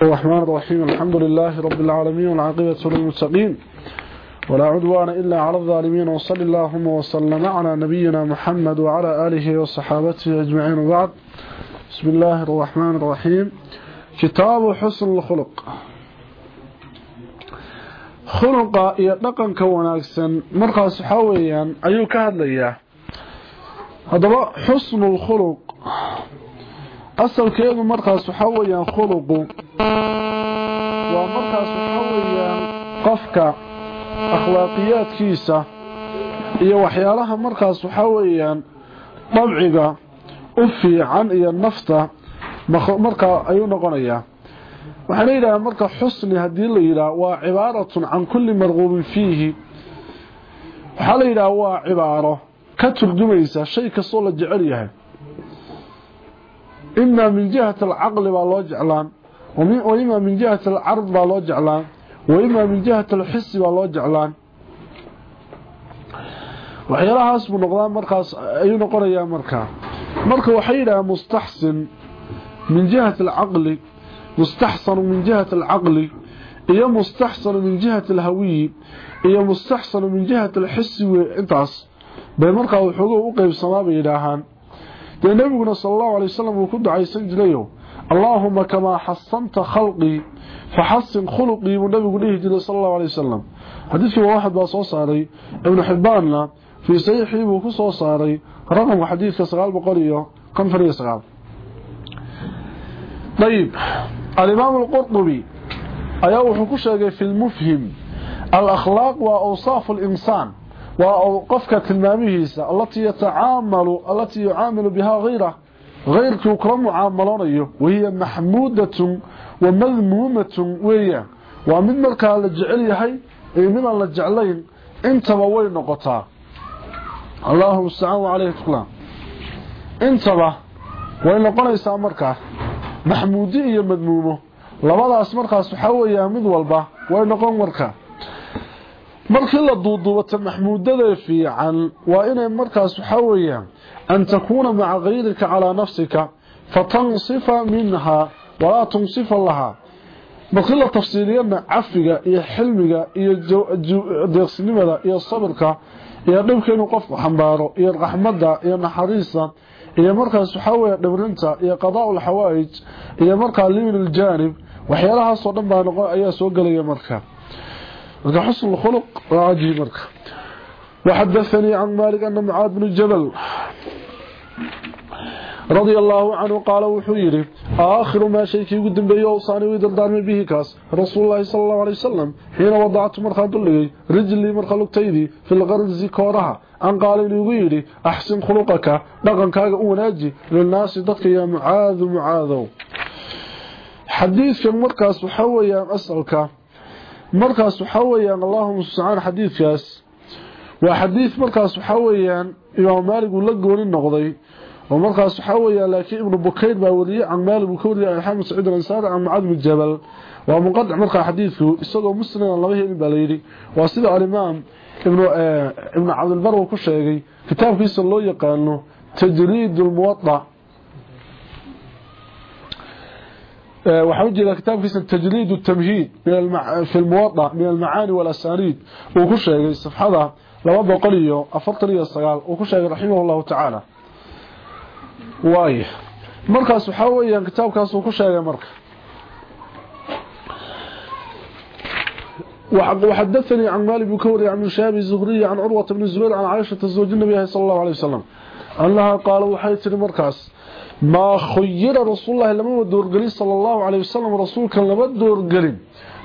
الرحمن الرحيم الحمد لله رب العالمين والعاقبة للمتقين ولا عدوان إلا على الظالمين وصل اللهم وسلم على نبينا محمد وعلى آله وصحابته أجمعين وبعد بسم الله الرحمن الرحيم كتاب حسن الخلق خلق يطلقا كوناكسا مرقس حويا أيو كهدليا هذا حسن الخلق asalkeedu markaas waxa weeyaan khuluqu. Waa markaas waxa weeyaan qofka akhlaaqiyaadkiisa iyo waxyaalaha markaas waxa weeyaan dabciga u fiican iyo nafta markaa ayuu noqonayaa waxaa la marka xusni haddii la yidhaah waa cibaaratun can kulli marquubin fiihi. Waxaa la yidhaha waa cibaaro ka turjumaysa shay kastoo la jecel yahay إما من جهة العقل بالله جعلان وإما من جهة العرض بالله جعلان وإما من جهة الحس بالله جعلان. وحيالها اسم النقضان مركز أي نقر يا مركا مركا وحيلها مستحسن من جهة العقل مستحسن من جهة العقل إيا مستحسن من جهة الهوي إيا مستحسن من جهة الحس وإنتاس بمركا وحقوق وقيب سمابي إلهان. النبينا صلى الله عليه وسلم وكو دعاي سجليو اللهم كما حصنت خلقي فحصن خلقي ونبي غدي جله صلى الله عليه وسلم حديث في واحد با سو ابن حبان في صحيح هو كو سو ساري رقم حديث 9400 طيب الامام القرطبي أيوه هو كو في المفهم الاخلاق واوصاف الانسان وقفك تلماميهيسا التي يتعامل التي يعامل بها غيره. غيرك يكرم معاملانيه وهي محمودة ومذمومة وهي ومن مركا لجعل يحي من لجعلين أنت وين نقطا اللهم استعان عليه تقلان أنت وين نقنيسا مركا محمودية مذمومة. labadaas markaas waxa weeyaa mid walba way noqon marka markii la duuduubata maxmuudada fiican waa inay markaas waxa weeyaan an takuuna maca kayrika calaa nafsika fatansifa minha walaa tunsifa laha. Markii la tafsiiliyana cafiga iyo xilmiga iyo deeqsinimada iyo sabirka iyo dhibka inuu qofku xambaaro iyo raxmada iyo naxariista iyo markaas waxa weeya dhibrinta iyo qadaa lxawaa'ij iyo markaa limin aljaanib waxyaalahaasoo dhan baa noqon ayaa soo gelaya marka marka xusn الخلق. راجي marka وحدثني عن مالك أن معاذ بن جبل رضي الله عنه قال وحيري آخر ما شيكي قدن بي وصاني ويدردان به كاس. رسول الله صلى الله عليه وسلم حين وضعت مرخى دلغي رجلي مرخى لقتيدي في الغرز كورها. أن قال لي ويري أحسن خلقك. لغن كاغ وناجي للناس ضدك يا معاذ معاذ حديث كان مركز وحويا أسألك. Markaas waxa weeyaan allahumma musta'an xadiidkaas. Waa xadiid markaas waxa weeyaan imaam maalik uu la gooni noqday oo markaas waxa weeyaan laakiin ibnu bukayr baa wariyay can maalik uu ka wariyay axmed saciid al-ansari can mucaad bin jabal. Waa munqadic markaa xadiidku isagoo muslim laba helin baa layidhi waa sida alimaam ibnu ibnu cabdilbar uu ku sheegay kitaabkiisa loo yaqaano tajriid lmuwada waxaa jeeda kitaabkiisa tajriid الtamhiid fi lmuwada min almacaani walasaniid uu ku sheegay safxada laba boqol iyo afartan iyo sagaal uu ku sheegay raximah llahu tacaala waay markaas waxaa weyaan kitaabkaas uu ku sheegay marka وحدثني عن مالك بن كوري عن شاب الزهري عن عروة بن الزبير عن عائشة زوج النبي صلى الله عليه وسلم أنها قال وحيث مركز maa khuyira rasuululahi lamama doorgelin sala allahu caleyh wasalam rasuulka lama doorgelin.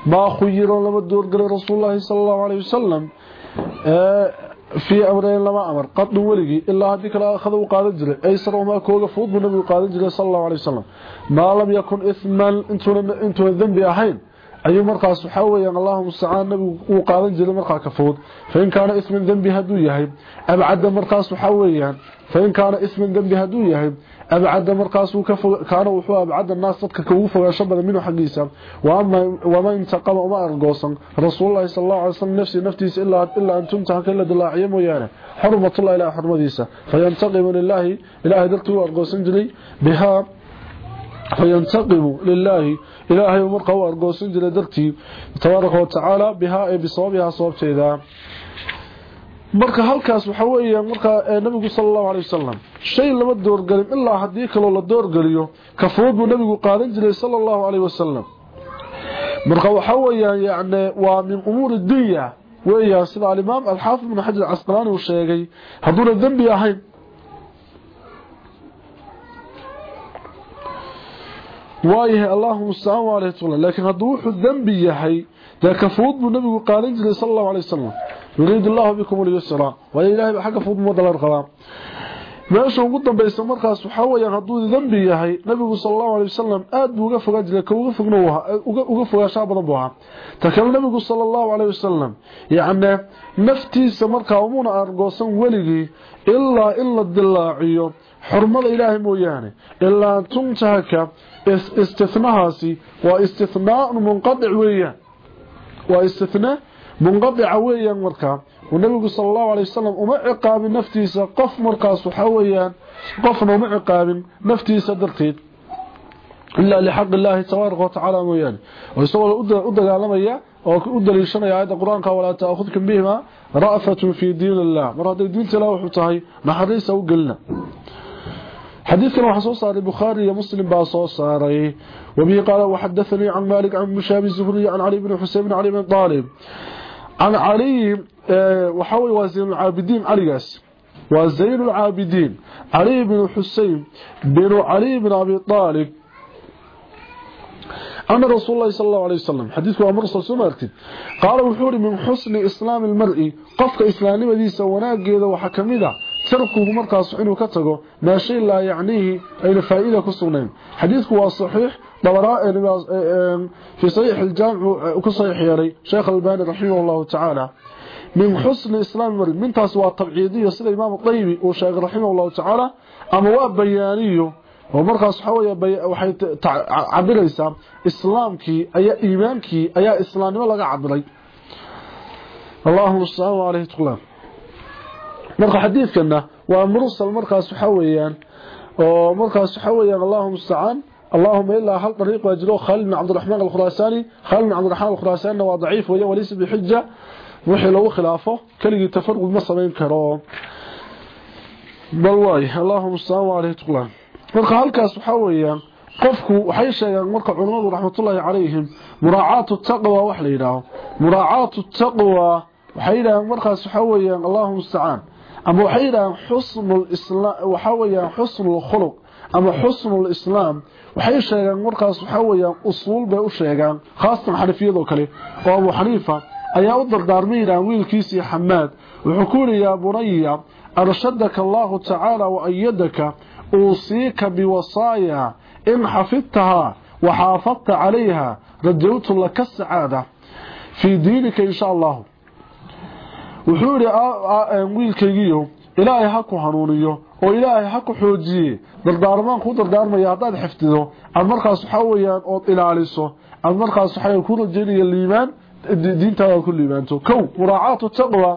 Maa khuyira lama doorgelin rasuululahi sala allahu caleyh wasalam fii amreyn lama amar qadin weligii ilaa haddii kale akhada u qaadan jiray aysar umaa kooga fuud buu nabigu qaadan jiray sala allahu caley wasalam maa lam yakun ihman intuuna dembi ahayn. Ayuu markaas waxaa weyaan allahuma stacaan nabigu uu qaadan jiray markaa ka fowd fain kaana isman dembi hadduu yahay abcadda markaas waxaa weeyaan fain kaana isman dembi hadduu yahay abcada markaas uu ka kaana wuxuu abcada naas dadka ka ugu fogaasho badan minuu xaqiisa waama wama intaqama uma argoosan rasuulullaahi sallallahu alayhi wasallam nafsi naftiisa illa illa antum tahkala dilaaciyo mooyaane xurmatullahi ila xurmadiisa fayantaqimu lillahi ilaahi dartu argoosan jiray biha fayantaqimu lilaahi ilaahay markaa u argoosan jira dartii tabaaraka watacaala bihaa ee bisababihaa sababteeda marka halkaas waxa weeyaan markaa nabigu sallallahu alayhi wasallam shay lama doorgalin ilaa haddii kaloo la doorgaliyo ka fudud buu nabigu qaadan jiray sallallahu alayhi wasallam. Marka waxa weeyaan yani waa min umuuri dunya weeyaan sida alimaam alxaafid ibn xajar casqalaani uu sheegay hadduuna dembi ahayn. Waayahay allahuma mustacaan waa alayhi laakiin hadduu dembi yahay ذاك فوض النبي قال جل صلى الله عليه وسلم يريد الله بكم اليسر ولا اله حق فوض مود لا رقلا meesha ugu dambaysa markaas waxa weeyaan hadduu dambi yahay nabigu sallallahu alayhi wasallam aad buu uga fogaa jilka uga fogno uga uga fogaasha badan buu ahaa takal nabigu sallallahu alayhi wasallam yaana naftiisa markaa umuna argoosan waligi ilaa in la dilaaciyo xurmada ilaahay mooyaane ilaa tuntaka istithnahaasi waa istithnaa munqadic weeyaan. واستثناء منقطع عويا مركا. والنبي صلى الله عليه وسلم ام عقاب نفتي سقف مركا صحويا قفنا ام عقاب نفتي صدرتيد إلا لحق الله تبارك وتعالى ميان ويسول ادغالميا أو كودليشنيا ايت القرآن ولا تأخذكم بهما رأفة في دين الله. مراد دين الله وحتهي نحريسه وقلنا حديث كان وحصو صار البخاري ومسلم باصو صاري وبه قال وحدثني عن مالك عن مشاب الزهري عن علي بن حسين بن علي بن طالب. عن علي وحوي وزين العابدين علياس وزين العابدين علي بن حسين بن علي بن أبي طالب. أن رسول الله صلى الله عليه وسلم حديث أمر رسول الله قال وحوري من حسن إسلام المرء قفك إسلامي مديسة وناقيدة sarfkuugu markaas inuu ka tago maa shay laa yacniihi ayna faa'iida ku sugnayn. Xadiidku waa saxiix fi saxiix iljaamicu ku saxiix yeelay sheekh albani raximah allahu tacaala min xusni islaami marid mintaas waa tabciidiyo sida imaam qaybi uu sheegay raximah allahu tacaala ama waa bayaaniyo oo markaas waxawey waxay cabiraysaa islaamkii ayaa iimaankii ayaa islaamnimo laga cabiray allahuma saaan aleyh tqlam marka xadiidkana waa mursal markaas waxa weeyaan oo markaas waxa weeyaan Allahumma sa'an اللهم إلا هل طريق واجلو خالد بن عبد الرحمن الخراساني خالد بن عبد الرحمن الخراساني هو ضعيف ويا وليس بحجة وحي لو خلافه كلي تفرق ما سمين كرو بل واي اللهم صل عليه تقلان marka halkaas waxa weeyaan qofku waxay sheegaan marka culimadu raxmatullaahi calayhim muraacaatu taqwa wax la yiraahdo muraacaatu taqwa waxay yiraahdaan markaas waxa weeyaan Allahu musta'an ama waxay yiraahdaan husnul islaam waxa weeyaan husnul khuluq ama husnul islaam waxay sheegaan markaas waxa weeyaan usuul bay u sheegaan khaasatan xanafiyada kale oo Abu Xaniifa ayaa u dardaarmay yiraahdaan wiilkiisii Xamaad wuxuu ku yiraahdaa bunayya arshadaka Allahu ta'ala wa ayyadaka أوصيك بوصايا إن حفظتها وحافظت عليها رجوت لك السعادة في دينك إن شاء wuxuu yidhi e, wiilkaygiiyo ilaahay ha ku hanuuniyo oo ilaahay ha ku xoojiye. Dardaarmaan ku dardaarmaya haddaad xifdido aad markaas waxaa weyaan ood ilaaliso aad markaas waxaa ku rajaynaya liimaan diintaada ku liibaanto kow muraacaatu taqwa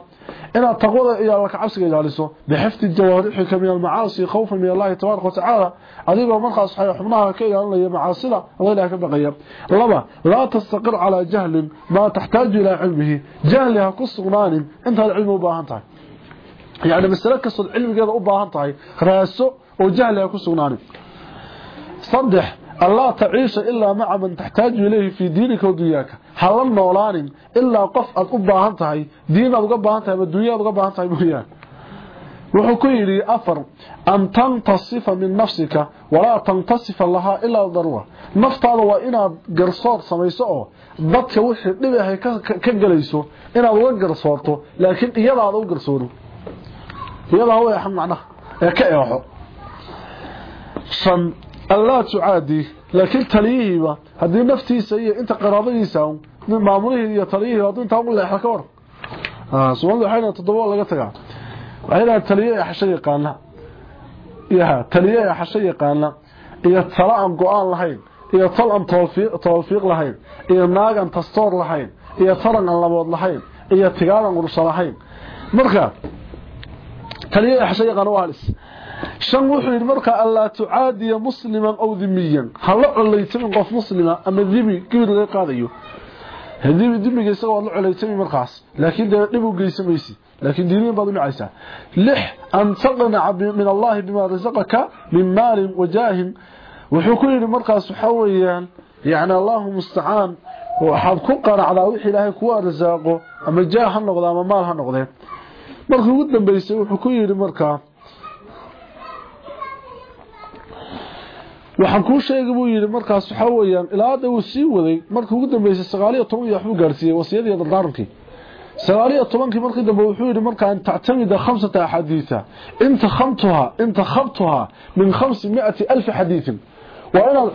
إن تقوى إلى الله كعبسك إجالسه بحفظ الجوارحك من المعاصي خوفا من الله تبارك وتعالى. أذيب مرقى صحيح حبناها كي أن الله معاصلة الله إله كبقية لما لا تستقر على جهل ما تحتاج إلى علمه. جهلها قصغنان انت العلم أباهنتها يعني مسألة كسر العلم كذا أباهنتها رأسه وجهلها قصغنان صدح. الله تعيش إلا مع من تحتاج إليه في دينك ودنياك. هل النولان إلا قف أباهنتها دين أباهنتها والدنيا أباهنتها مهيان وحكيري أفر أن تنتصف من نفسك ولا تنتصف لها إلا ضرورة. نفتاد وإنا قرصور سميسو ضدك وحي نبيهي كقليسو إنا ضوء قرصورتو لكن إيضا ضوء قرصورو إيضا هو يحن معناه. كأيوحو شن allaa tucaadi laakiin taliyihiiba haddii naftiisa iyo inta qaraabadiisa maamulihii iyo taliyihiiba hadduu intaa u leexda ka war ah, soomaalida waxay dhahan toddoba laga tagaa. Waxay dhahan taliye ee xasho yaqaana yaha taliye ee xasho yaqaana iyo tala aan go'aan lahayn. Iyo tal aan toofiiq lahayn. Iyo naag aan tastoor lahayn. Iyo taran aan labood lahayn. Iyo tigaal shan wuxuu yidhi markaa allaa tucaadiya musliman aw dimiyan hala colaytamin qof muslima ama dimi gibir laga qaadayo. Hadii dimiga isagoo waad la colaytami markaas. Laakiin dee dhib u geysamaysi laakiin diiniyan baad u nacaysaa lix an taqnaca min allahi bima rasaqaka min maalin wajaahin wuxuu ku yidhi markaas waxaa weeyaan yani allahu mustacaan waxaad ku qanacdaa wixii ilaahay kugu arsaaqo ama jaah ha noqda ama maal ha noqdee markii ugu dambeysay wuxuu ku yidhi markaa waxaan kuu sheegay buu yidhi markaas waxaa weeyaan ilaa hadda uu sii waday. Markii ugu dambeysay sagaaliyo toban iyo waxbuu gaarsiiyey wasiyadii dardaarankii sagaaliyo markii dambe wuxuu yidhi markaa an khamsata axaadiida intakhamtuha intakhabtuha min khamsi miati alfi xadiidin. Waa inaad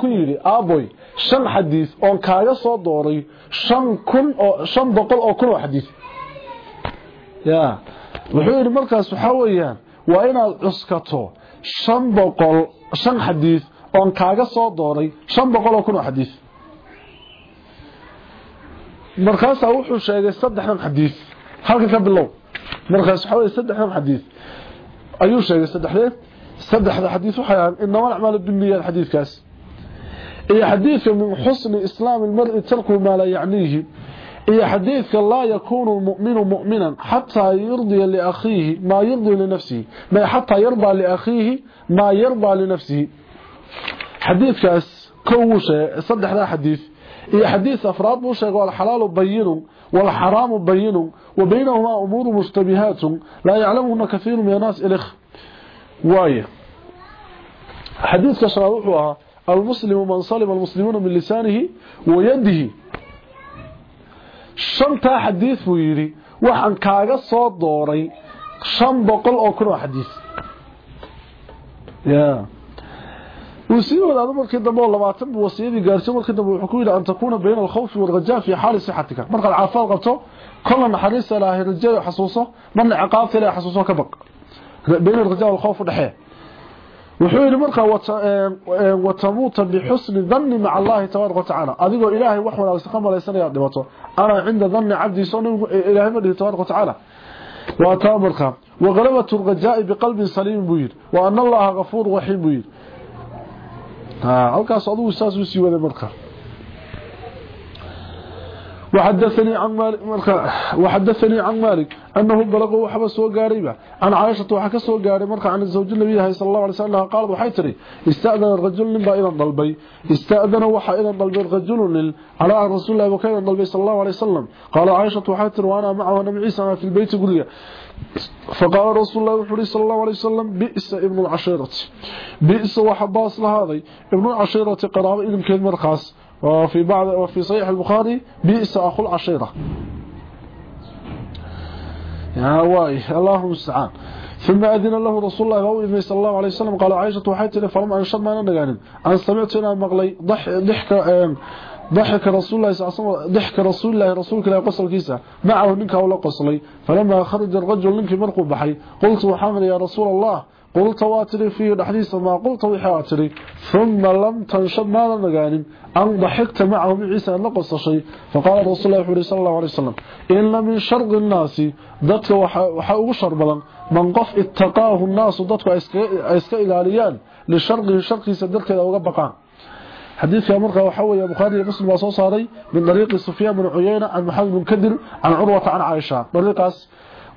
ku yidhi aaboy shan xadiid oon kaaga soo dooray shan kun oo shan boqol oo kun oo ya wuxuu yidhi markaas waxaa weeyaan waa inaad cuskato shan boqol shan xadiid oon kaaga soo dooray shan boqol oo kun oo xadiid markaasaa wuxuu sheegay saddexdan xadiid halka ka bilow markaas waxaa wey saddexdan xadiid ayuu sheegay saddexdee saddexda xadiid waxay ahaan inama acmaalu binniyaat xadiidkaas iyo xadiidka min xusni islaami lmari tarku maa laa yacniihi إذا حديث لا يكون المؤمن مؤمنا حتى يرضي لأخيه ما يرضي لنفسه. ما حتى يرضى لأخيه ما يرضى لنفسه. حديث حديثك كوشة صدح هذا حديث. إذا حديث أفراد موشة يقول الحلال بيّن والحرام بيّن وبينهما أمور مشتبهات. لا يعلمهن كثير من الناس إليه واية. حديث كشرى روحها المسلم من صلب المسلمون من لسانه ويده. Shantaa xadiid buu yidhi waxaan kaaga soo dooray shan boqol oo kun oo xadiid ya wuu sii markii dambe oo labaatan buu wasiyadii gaarsiyo markii dambe wuxuu ku yidhi an takuuna bayna alkhawfi walrajaa fi xaali sixatika. Markaad caafimaad qabto kolla naxariista ilaahay rajada xasuuso marna ciqaabta ilaahay xasuuso ka baq. Bayna alrajaa walkhawf dhexee wuxuu yidhi markaa watamuuta bixusni danni maca allahi tabaaraka watacaala adigoo ilaahay wax wanaagsan ka malaysanaya dhibato. Ana cinda danni cabdiisa ilaahay ma dhihi tabaaraka watacaala waa taa markaa waqalabatu lrajaa'i biqalbin saliimin buu yidhi. Wa ana allaha gafuuru raxiim buu yidhi. Halkaas adugu saas u sii waday markaa وحدثني عن مالك وحدثني عن مالك أنه بلغه وحبا سو غاريبا عن عائشة وحا سو غاري marka عن زوج النبي عليه وسلم قال waxay tiri استأذن الرجل من با idan dalbay استاذن waxa idan dalbay رجل على رسول الله وكان dalbay صلى الله عليه وسلم. قال عائشة waxay tiri وأنا معه نبي عيسى في البيت قريه فقال رسول الله صلى الله عليه وسلم بئس ابن العشيرة. بئس وحباس لهذا ابن العشيرة قرابة إذن كذ مرخص وفي بعض وفي صحيح البخاري بئس أخو العشيرة. يا واي اللهم استعان ثم أذن له رسول الله وإذن صلى الله عليه وسلم قال عائشة وحيتنا فلما أنشد ما نغانم أن سمعت أنا مغلي ضح ضحك ضحك رسول الله صلى الله عليه وسلم ضحك رسول الله رسولك لا قصل كيسا معه منك ولا قصلي فلما خرج الرجل منك مرقو بحي قلت محمد يا رسول الله قلت واتري في الحديث ما قلت وحاتري ثم لم تنشب ما نغانم أن ضحكت معه من عيسى أن قص شيء. فقال رسول الله صلى الله عليه وسلم إن من شرق الناس ضدك وحا أغشر بلن من قف اتقاه الناس ضدك أسكا إلاليان لشرقه شرقه سدرك إذا وقبقان حديث يا مرقى وحوي بخاري مسلم وصوصاري من طريق سفيان بن عيينة عن محمد بن كدر عن عروة عن عائشة. طريقاس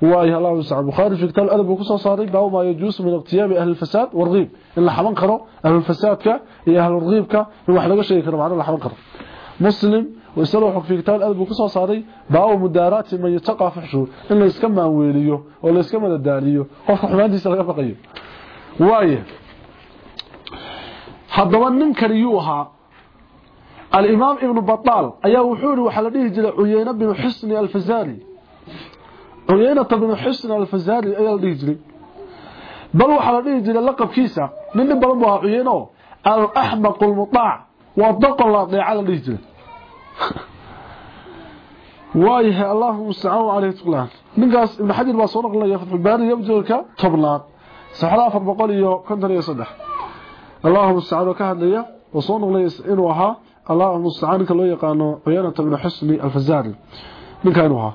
وايه الله سبحانه بخاري في كتاب الأدب وكسوصاري باو ما يجوز من اغتياب أهل الفساد والغيب إلا حمان كرو أهل الفساد كا أهل الغيب كا واحد لغا شيء كرو معنا حمان كرو. مسلم ويسألوا في كتاب الأدب وكسوصاري باو مدارات من يتقى فحشو إلا يسكما ويليو ولا يسكما داليو وفق حمان دي سلقا فقيو وايه alimaam ibnu bataal ayaa wuxuu yihi waxaa la dhihi jiray cuyeyne binu xusni alfazari وينا تبن حسن الفزار اي الديجري بل وحل الديجري اللقب كيسا من بلبو عيينو الاحمق المطاع وضق الله ضيع الديجري وايه اللهم استعان عليه تقلا من قاس ابن حجر با سوق الله يفتح الباري يبدلك تبلاد سحرا فبقول يو كنتر يا صدح اللهم استعان كهدليا وصون الله يسئل وها اللهم استعانك لو يقانو وينا تبن حسن الفزار من كانوها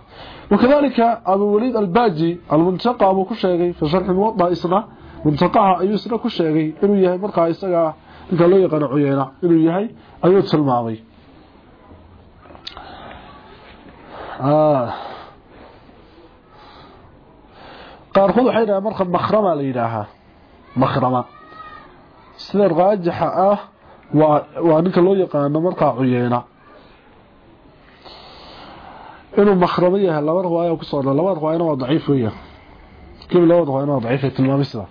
وكذلك ابو وليد الباجي المنتقى ابو كشيغي في شرح الموضع اسنا muntaqaha ayuu isna ku sheegay inuu yahay markaa isaga ninka loo yaqaano cuyeyna inuu yahay ayuu tilmaamay qaarkood waxay yidhahaan marka makhrama la yidhaahaa makhrama sida raajixa ah waa waa ninka loo yaqaano markaa cuyeyna inuu makhramo yahay laba riwaayo ku soo laba riwaayana waa daciif weeyaan كيف لو ضغط أنا ضعيف؟ التلمامي سدا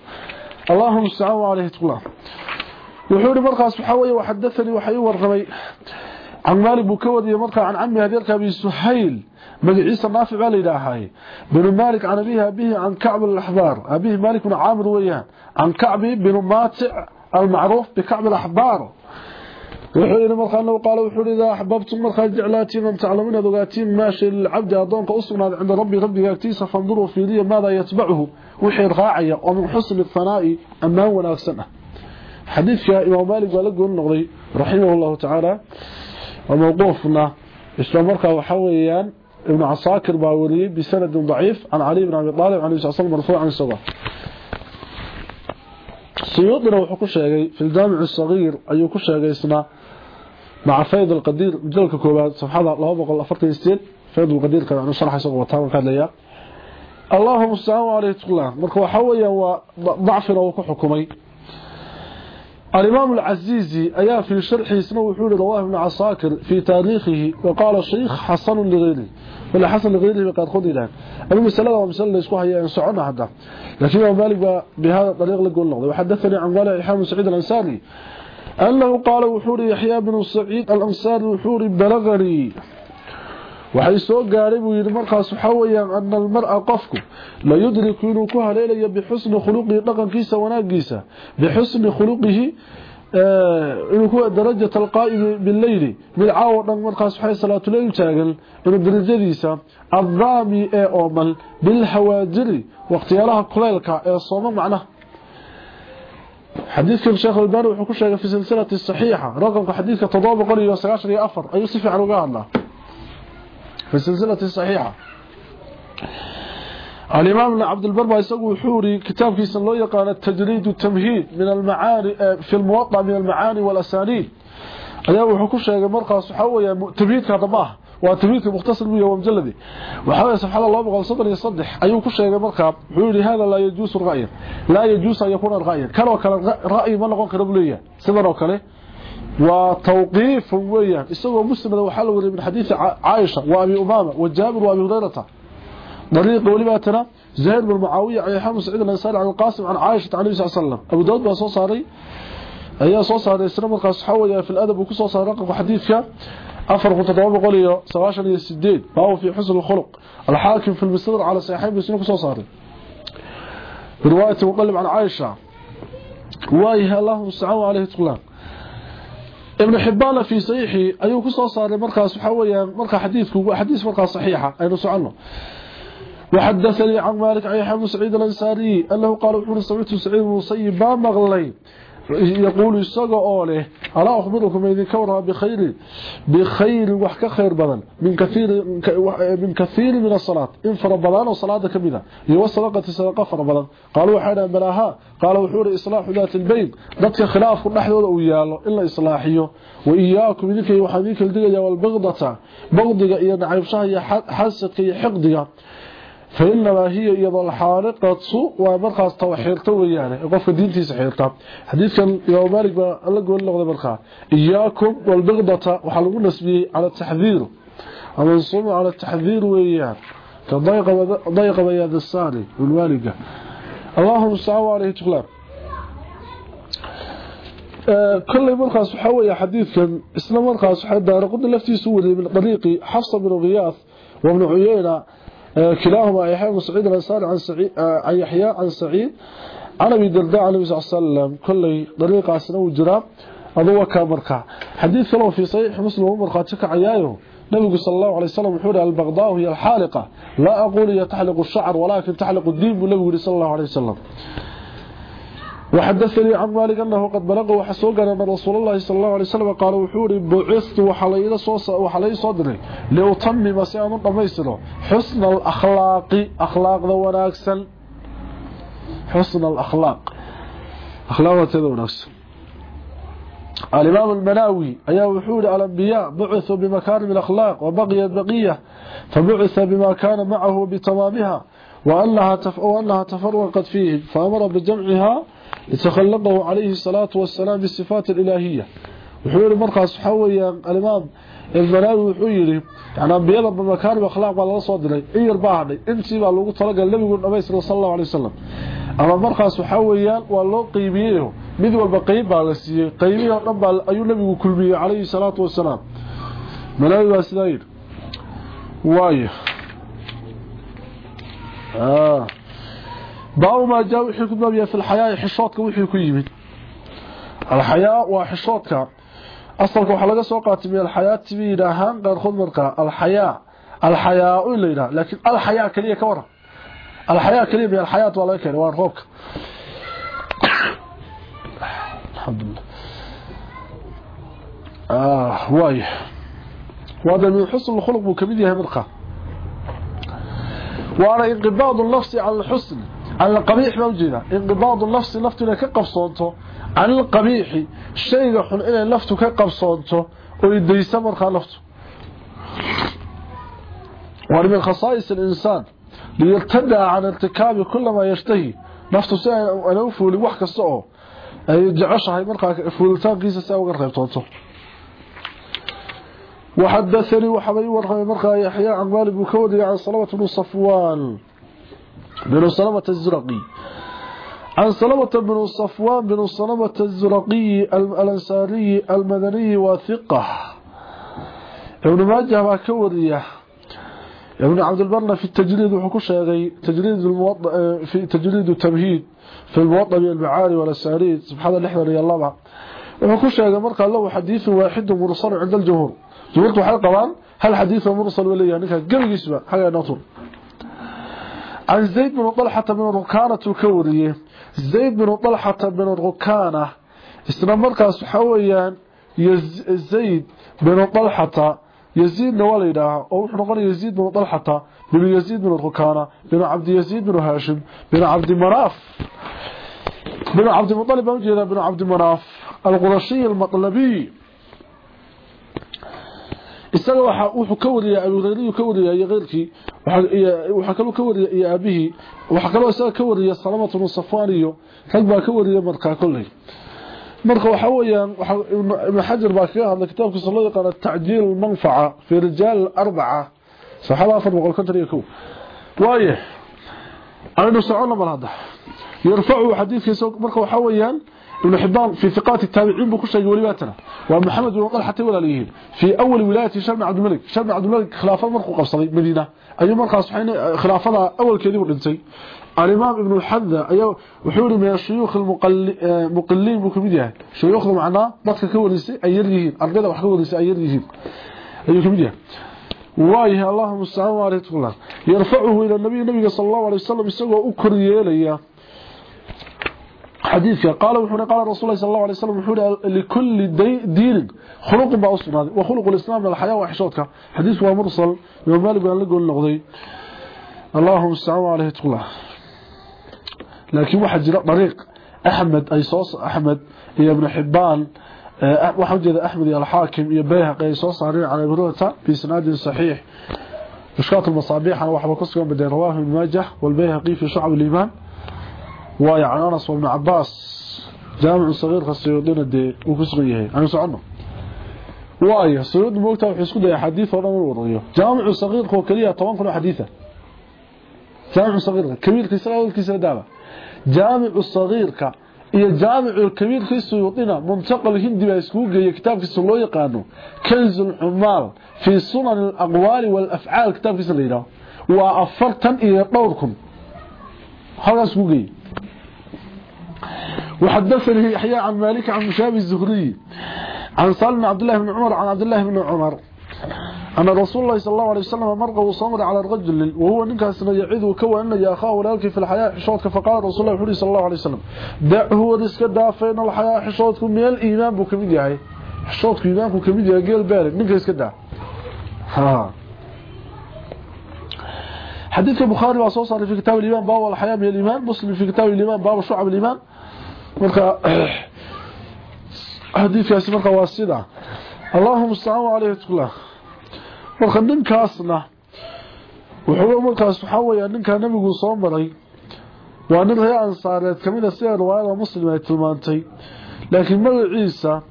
اللهم استعان عليه تقول وحوري مرقاس وحوي وحدثني وحي ورمي عن مالك بكودي مرقا عن عمي هذيرك أبي سهيل. مجعيس النافع بالي داهاي بن مالك عن أبيه أبيه عن كعب الأحبار. أبيه مالك بن عامر ويان عن كعب بن ماتع المعروف بكعب وحوري مرقا انه قال وحوري إذا أحببتم مرقا جعلاتين ان تعلمون ذواتين ماشي العبد اضونك اصنا عند ربي ربي اكتيس فانظروا في لي ماذا يتبعه وحي الغاعية ومن حسن الثناء أما وناكسنه حديث إمام مالك ولقوا النغضي رحمه الله تعالى وموقوفنا إسلامركا وحويان ابن عساكر باوري بسند ضعيف عن علي بن أبي طالب عن عليه وسلم مرفوع عن الصبا. سيوطنا وحكو شاقي في الجامع الصغير كو شاقي اسمه مع فيض القدير جلك كوبات فرق يستيل فيض القدير كان عنه شرح يسوق وطاوة كان ليا. اللهم استعان عليه تقول مركا وحويا وضعفنا وكو حكمي الإمام العزيزي أيا في شرحه اسمه وحول رواه ابن عساكر في تاريخه وقال الشيخ حسن لغيره. ولا حسن لغيره قد خذ الآن المسألة ومسألة يسكوها هي ينسعنا حتى. لكن مالك بهذا الطريق لقول الله. وحدثني عن قال إحام سعيد الأنساري أنه قال وحوري يحيى بن سعيد الأنساري وحوري بلغني yiri markaas waxa weeyaan an almar'a qofku la yudriku inuu ku haleelayo bixusni khuluqihi dhaqankiisa wanaagiisa bixusni khuluqihi inuu ku darajada alqaa'im bil-layli bil'aaw dhan markaas waxay salaatu leyl taagan inuu darajadiisa adhaami ee oomal bil hawaajiri waqtiyalaha kuleelka ee sooma macnaha حديث كان شيخ الباني وحو كشيغ في سلسلة الصحيحة. رقم حديث 794 ايو si fiican uga hadlaa في السلسلة الصحيحة. الإمام عبد البر يسوي حوري كتاب كيس الله يقال التجريد التمهيد من المعاني في الموطأ من المعاني والأسانيد. أيها وحكو الشيء مرقى صحوية تمهيد كهضباه وتمهيد مختصر بيه ومجلدي وحاول سبحان الله بغل صدر يصدح. أيها كل شيء مرقى حوري هذا لا يجوز الغير لا يجوز أن يكون الغير كان وكان رأي من نقول كربلية سبر وكاله وتوقيف ويان اسمه مسلم وحال وري من حديث عائشة وأبي أمامة وجابر وأبي هريرة. طريق ولباتنا زهير بن معاوية عن حمص سعيد الانصاري عن القاسم عن عائشة عن النبي صلى الله عليه وسلم. أبو داود بن صاري ايا soo saaray isla markaas xawaya fil adab ku soo أفرق تدعوه قولي سواشا يسديد فهو في حسن الخلق؟ الحاكم في المستدر على صحيحين بسنوك سوصار برواية مقلب عن عائشة. وايها الله سعوه عليه تقلان. ابن حبان في صحيحي أيوك سوصار مركة سبحوية مركة حديثك وحديث مركة صحيحة. أي نسعنه عنه؟ وحدثني عن مالك عيحام سعيد الأنساري أنه قال ابن سعيد سعيد مصيبا مغلين يقول اسغا اوله الا أخبركم اذا كورها بخير بخير وحك خير بدن من كثير من كثير من الصلاة. إن فربضان وصلاة كبيرة. هي صدقه صدقه فربضان قالوا حنا بلاها. قالوا وحور إصلاح ذات khilaafku dhaxdooda uu yaalo in la islaaxiyo wa iyaakum idinka waxa idinka digaya wal bagdata bagdiga iyo nacaybshaha iyo فإنما هي إذا الحارقة ومرخص توحيرته ويانه قف دينتي سحيرته حديث كان يوم مالك الله قول لغضة مرخص إياكم والبغضة وحلقوا نسبيه على التحذير. أما نصوم على التحذير ويان كضيق بياد الصالي والوالقة اللهم استعوى عليه تقلاب كل مرخص حوية حديث كان إسلام مرخص حتى رقد لفتي سوري من طريق حفصة بن غياث وابن عيينة. كلاهما يحيى بن سعيد الانصاري عن سعيد عن يحيى عن سعيد عن أبي الدرداء عن النبي صلى الله عليه وسلم. كل طريقة سنه جرا ادو كمركا حديث له في صحيح مسلم ومرخاتك كعيايو النبي صلى الله عليه وسلم يقول البغضاء هي الحالقة. لا أقول هي تحلق الشعر ولكن تحلق الدين النبي صلى الله عليه وسلم. وحدثني عن مالك أنه قد بلغ وحسوق أن رسول الله صلى الله عليه وسلم قال وحوري بعثت وحلي صدري لأتمم سيان قميسره حسن الأخلاق أخلاق ذو وناكسا حسن الأخلاق. akhlaaqateeda wanaagsan الإمام المناوي أيها وحول الأنبياء بعثوا بمكارم الأخلاق وبقيت بقية فبعث بما كان معه بتمامها وأنها, تف... وأنها تفرقت فيه فأمر بجمعها لتخلقه عليه الصلاة والسلام بالصفات الإلهية. وحول مرقص حوي الإمام المناوي وحول يعني أنبياء بمكارم الأخلاق والله صدري. إير باهني انتي بقى لغو طلق النبي النبي صلى الله عليه وسلم. أما مرقص حويا والله baa la siiyey qaybihii oo dhan baa ayuu nabigu kulmiyey calayhi salaatu wasalaam malaawi baa sidaa yidhi waayo باو ما جاء وحي كو بابيا في الحياة حشوتك وحي كو يمين الحياة وحشوتك أصلاك وحلقة سوقات من الحياة تبين أهان قد خذ مرقى الحياة الحياة إلينا لكن الحياة كليا كورا الحياة كليا من الحياة ولا يكين وارغوبك الحمد لله آه واي وهذا من حسن الخلق وكبيدي هاي مرقى وعلى انقباض النفس على الحسن على القبيح موجودة انقباض النفس نفتنا كقبصونته عن القبيح الشيء حن إلى نفته كقبصونته ويديس مرقى نفته وأنا من خصائص الإنسان ليرتدى عن ارتكاب كل ما يشتهي. نفته سيئا أنا أفولي وحكا السعو ay jeceshahay markaa fuulitaankiisa si uga reebtoonto وحدثني وحبي ورقم مرقى يحيى عن مالك بكودي عن صلمة بن صفوان. بن صلمة الزرقي. عن صلمة بن صفوان بن صلمة الزرقي الأنساري المدني وثقة. ابن ماجه ما كورية. ابن عبد البر في التجريد وحكو شيغي تجريد الموضع في تجريد التمهيد في الموضع بالمعاري والاساريد سبحان الله رضي الله عنه. وحكو شيغي marka له حديث واحد مرسل عند الجمهور. جمهور waxay qabaan hal حديث مرسل ولا ninka gabigiisba xaga noqon عن زيد بن طلحة بن ركانة الكورية. زيد بن طلحة بن ركانة. markaas waxa weeyaan زيد بن طلحة. يزيد نواليدا أو نقول يزيد بن طلحة بن يزيد بن ركانة. بن عبد يزيد بن هاشم بن عبد مناف. بن عبد المطلب بن عبد مناف. القرشي المطلبي. Isaga waxa uu ka wariyay Abu Hurayra ka wariyay qeyrkii waxa kale ka wariyay aabihi waxa kale isaga ka wariyay Salamatu bin Safwan iyo ka wariyay markaa kulay marka waxa weeyaan ibn xajar baa kaga hadlay kitaabkiisa loo yaqaan tacjiil manfaca fi rijaal arbaca saxaba afar boqol konton iyo kow waaye aynu socono mar hadda yarfacu xadiidkiisa marka waxa weeyaan ابن حبان في ثقات التابعين بكشي وليباتنا ومحمد بن طلحة ولاليهين في أول ولاية شرم عبد الملك شرم عبد الملك خلافة مرقو قبصري مدينة. أي مرقى صحيح خلافة أول كذب الإنسي الإمام ابن الحذا أيوه وحوري من الشيوخ المقلين بكميديا شيوخ معنا ضدك كوريسي أيريهين أرقادة وحكوريسي أيريهين أيوه كميديا وايه اللهم استعان عليه الله يرفعه إلى النبي النبي صلى الله عليه وسلم يسوى أكري إليه حديثك. قال وحنا قال رسول الله صلى الله عليه وسلم لكل دين خلق بأصنا وخلق الإسلام الحياة وحشوتك. حديث هو مرسل يوم مالك أن لقوا النقضي اللهم استعان عليه الله لكن واحد جراء طريق أحمد أي صوص أحمد هي ابن حبان وحجد أحمد الحاكم يبيهق أي صوص عريع على بروتا في سناد صحيح. مشكات المصابيح أنا وحبا قصة بدين رواه ابن ماجه والبيهقي في شعب الإيمان. ويعني أنس وابن عباس جامع صغير خسيودين دي وكسغيه أنا سعنه وايه سيود موقتها وحسكو دي حديث ولا مروريه جامع صغير هو كليه طبعا كله حديثة جامع صغير كبير أول كيسا دابا جامع الصغير كا iyo jaamicu kabiirkiisu yuudina muntaqal hindi baa isku geeyay kitaabkiisa loo yaqaano kanzul umal fi sunan al aqwali wal af'al kitaabkiisa leeyahay waa afartan iyo dhowr kun halkaas isku geeyay وحدثني يحيى عن مالك عن مشابه الزهري عن سالم عبد الله بن عمر عن عبد الله بن عمر أن رسول الله صلى الله عليه وسلم مرق وصمر على الرجل وهو نكاس يعيد وكوى أن يا أخاه ولكن في الحياة حشوتك فقال رسول الله صلى الله عليه وسلم دعه رزق دافين الحياة حشوتك من الإيمان بكمد يعي حشوتك إيمان بكمد يعي قيل بالك نكاس كدا ها. حديث البخاري وصوصر في كتاب الإيمان باب الحياة من الإيمان مسلم في كتاب الإيمان باب شعب الإيمان. Marka xadiidkaasi marka waa sida. Allahuma stacaan caleyhi tqlah marka ninkaasna wuxuu markaas waxaa weeyaa ninkaa nabigu soo maray. Waa nin reer ansaareed kamida sida riwaayada muslim ay tilmaantay. Laakiin magaciisa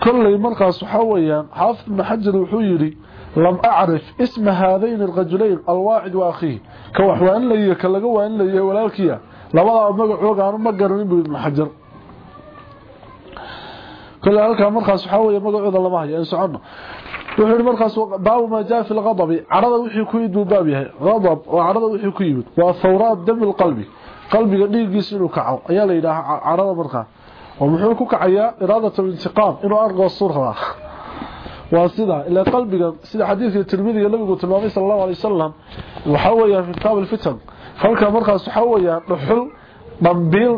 kolley markaas waxaa weeyaan xaafid ibnu xajar wuxuu yidhi lam acrif isma haadayn alrajulayn alwaacid wa akhiih ka wax waaninlaya ka laga waaninlaya walaalkiya labadaa magacooga aanu ma garanin buu ibnu xajar kole halkaa markaas waxaa weeye magacooda lama hayo aan socono wuxuu yidhi markaas baabu maa jaa fi lqadabi cadhada wixii ku yimid buu baab yahay qadab waa cadhada wixii ku yimid waa thawraat dami lqalbi qalbiga dhiiggiisa inuu kaco ayaa la yidhaahaa cadhada markaa oo muxuu ku kacayaa iraadat lintiqaam inuu argoosu rabaa waa sida ila qalbiga sida xadiidka tirmidiga nabigu tilmaamay sal allahu alay wasalam waxaa weeyaan fi kitaab alfitan halka markaas waxa weeyaan dhuxul dhambiil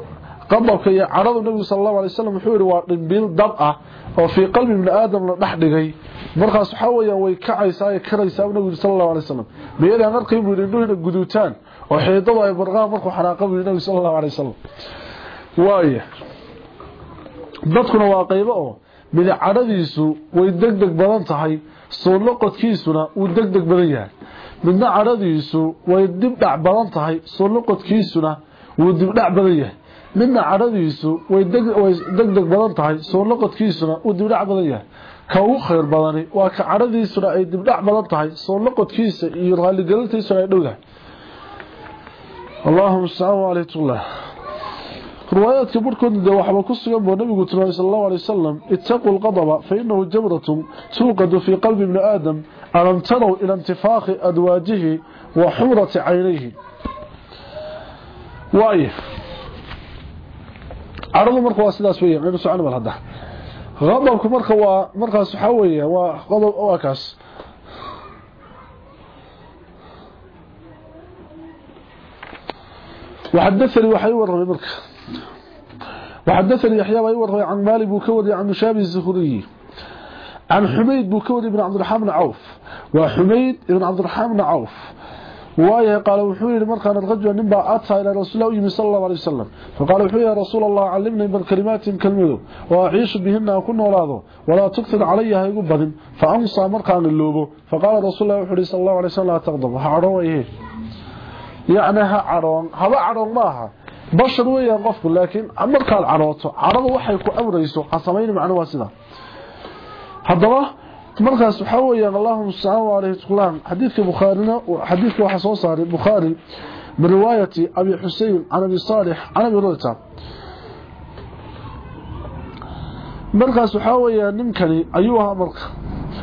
qadabka iyo caradu nabigu sallallahu alayhi wasallam wuxuu waa dhambiil dab ah oo fi qalbi ibn aadam la dhaxdhigay markaas waxa weeyaan way kacaysaa ay karaysaa nabigu sallallahu alayhi wasallam. Biyada qarqii buu indhuhna guduutaan oo xeedadu ay barqaa markuu xaraaqo buu nabigu sallallahu alayhi wasallam. Waaya dadkuna waa qaybo oo bidcadadiisu way degdeg badan tahay soo noqodkiisuna uu degdeg badan yahay. Midna cadhadiisu way dibdhac badan tahay soo noqodkiisuna wuu dibdhac badan yahay. Midna cadhadiisu way degdeg badan tahay soo noqodkiisuna uu dibdhac badan yahay. Ka ugu khayr badani waa ka cadhadiisuna ay dibdhac badan tahay soo noqodkiisa iyo raaligelintiisuna ay dhowdahay allahuma stacaan alaytullah روايات كبر كنت وحبا كسر قلت نبي صلى الله عليه وسلم اتقوا القضبة فإنه جمرة توقد في قلب ابن آدم ألم تروا إلى انتفاخ أدواجه وحورة عينيه؟ وأيه أعرضوا مركوا سلاس بيه من سعان مالهدى غضبك مركوا مركا سحوية وغضب أواكاس وحدثني وحيور ربي مركا وحدثني يحيى بن ورمي عن مالك بوكوري عن مشابه الزهري. عن حميد بوكوري بن عبد الرحمن بن عوف. وحميد بن عبد الرحمن بن عوف. وآية قال وحوي مركان الرجل نبا أتى إلى رسول الله صلى الله عليه وسلم. فقال وحوي يا رسول الله علمني بالكلمات كلمة. وأعيش بهن اكون ولاده ولا تكثر علي هيغو بدن فأنصى مركان اللوبو فقال رسول الله وحوي صلى الله عليه وسلم لا تغضب هعرويه يعني ها عرون هذا عرون maaha bashar weeyaan qofku laakiin markaad carooto caradu waxay ku amrayso xasamayn macno waa sida hadaba markaas waxa weeyaan Allahu subhanahu wa ta'ala xadiidka Bukhari xadiidka waxa soo saaray Bukhari min riwaayati Abi Husayn an Abi Salih an Abi Hurairah markaas waxa weeyaan ninkani ayuu ahaa marka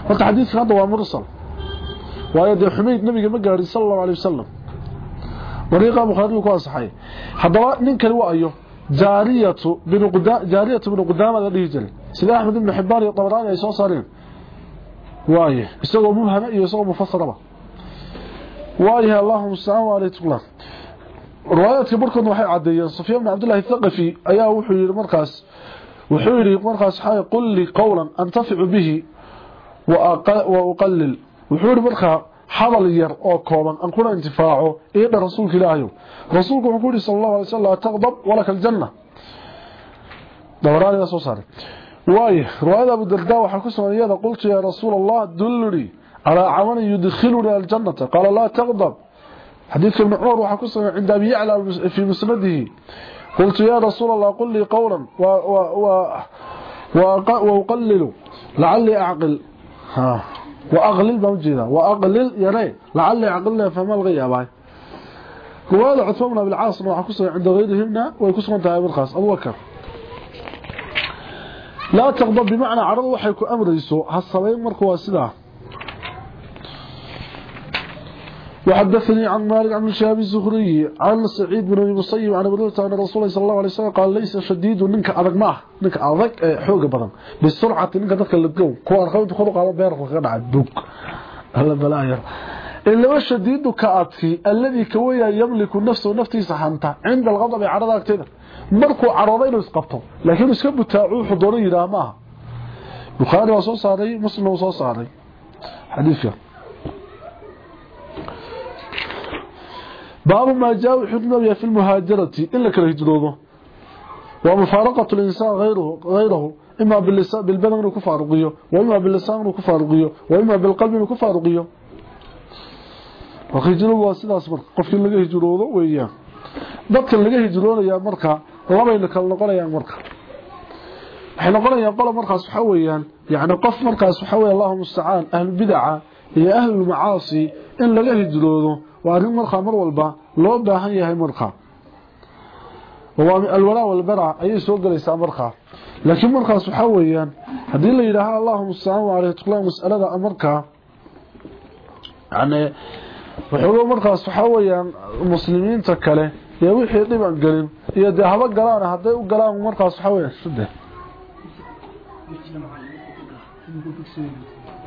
marka xadiidka hadda waa mursal waayo de Humayd nabiga ma gaarin sallallahu alayhi wasallam وريقة مخاطبه كو صحيح حدوا نينكل وايو جاريته بن قدا جاريته بن قدامه ده ديجل سلاح أحمد بن حبان يطبراني اي صارين. وايه. استغوا مو هنا اي سو مفصله وايه. اللهم صل على تقلا رواية بركن وهي عاديه صفيه بن عبد الله الثقفي أيا و خير مرقس و خير مرقس حي قل لي قولا أنتفع به وأقلل. وحور مرقس حبل ير أو كوبان ان كون انتفاعو اي ده رسول الله ايو رسول الله صلى الله عليه وسلم تغضب ولك الجنه دوران رسول صار واي رواه ابو الدرداء وحكسون يدا قلت يا رسول الله دلري على عمل يدخل إلى الجنه قال لا تغضب حديث ابن عمر وحكسون عند ابي على في مسنده قلت يا رسول الله قل لي قولا و و و وقلل لعلي اعقل ها وأغلل بوجهه وأغلل يا يري. لعل عقلنا فهم الغياب قواد عثمان بن العاص راح كسو عند غيرهمنا ويكسون تايب الخاص أبو بكر. لا تغضب بمعنى عرض وحيك أمر يسو حسبين مركو سدا وحدثني عن مالك عن شهاب الزهري عن سعيد بن المسيب عن هريره ان رسول الله صلى الله عليه وسلم قال ليس شديد منك ninka adag xoog badan bisurcati ninka dadka la gow kuwa arqayd ku qaado beer ka dhacay dug hal balaayar إلا شديد كأطفي الذي كويا يملك نفسه نفسه سحنته عند الغضب عرض أكتده markuu carooday inuu isqabto laakiin iska butaacu xudooro yiraahdo maaha bukhari waa soo saaray muslim waa soo baabu ma jaa xudna fi almuhaajarati illa kala hijroodo ومفارقة الإنسان غيره, غيره إما بالبدن كفارقيه وإما باللسان كفارقيه وإما بالقلب كفارقيه وخيجلوا waa sidaas marka qofkii laga hijroodo weeyaan dadka laga hijroonaya marka labayna kala noqonayaan marka waxay noqonayaan qolo markaas waxa weeyaan yaani qof markaas waxa weey Allahu musta'an ahl bid'a iyo ahl macaasi in laga hijroodo mar walba loo baahan yahay marka waa alwala wal bara ay soo galaysaa marka laakiin markaas waxa weeyaan hadii la yiraahdo Allahu musta'an wa alayhi tuqla mas'alada marka yani wuxuu markaas waxa weeyaan muslimiinta kale ee wixii dhiban galin iyo de haba galaan haday u galaan markaas waxa weeyaan saddex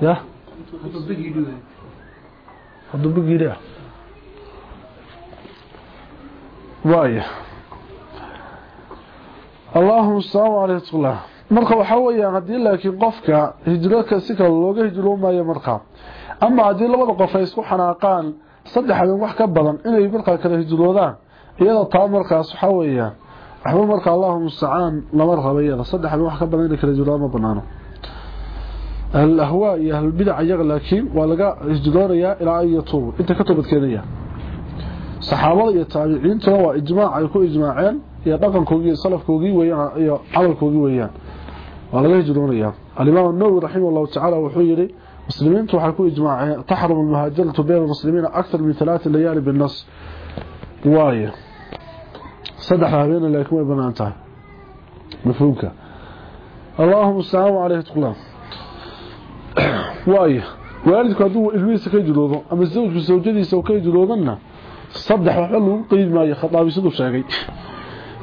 ya haduu bigiira waaya allahuma salaam calaytullah marka waxaa weeyaan haddii laakiin qofka hijroka si kale looga hijroo maayo markaa ama haddii labada qof ay isku xanaaqaan saddex habeen wax ka badan inay markaa kala hijroodaan iyada taa markaas waxaa weeyaan waxba marka allahuma mustacaan lama raba iyada. Saddex habeen wax ka badan inay kala hijroodaan ma banaano. Ahlahwaa iyo ahlulbidac iyaga laakiin waa laga hijroonayaa ilaa an yatuubu inta ka toobadkeenaya صحابه iyo taabiciinta waa ijmaac ay ku ijmaaceen iyo dhaqankoodii salafkoodii weeyaan iyo camalkoodii weeyaan waa laga hijroonaya al-imam an-nawawi rahimahullahu ta'ala wuxuu yiri muslimiintu waxay ku ijmaaceen tahrum al-muhaajiratu bayna al-muslimiina akthar min thalath layali bin-nas waaya saddex habeen laakiin way banaan tahay mafhuumka Allahumma salli alayhi wa sallam waayo waalidku hadduu ilmihiisa ka jiroodo ama zawjku zawjadiisa uu ka jiroodana saddex waxba lagu qeyd maayo khadaabi siduu sheegay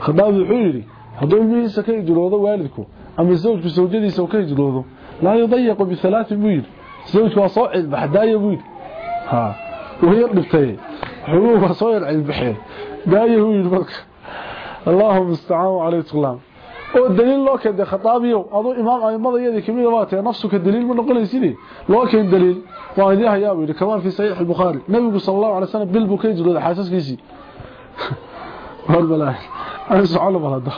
khadaabi wuxuu yidhi hadduu ilmihiisa ka jiroodo waalidku ama zawjku zawjadiisa uu ka jiroodo laa yudayiqu bihalaatin buu yidhi zawjku waa soo cilbax daaya buu yidhi ha wuu yar dhibtay xubuu waa soo yar cilbaxee daaya buu yidhi marka allahuma istacaan calayhi salaam oo daliil loo keenay khataabiyo adoo imaam aymada yadi kamida waatay nafsuka daliil ma noqonaysidii loo keen daliil waa idin hayaa weeyii kamaan fi sahih al-bukhari nabigu sallallahu alayhi wasallam bil buu ka jirooday xaasaskiisii war balaa aan su'aal balada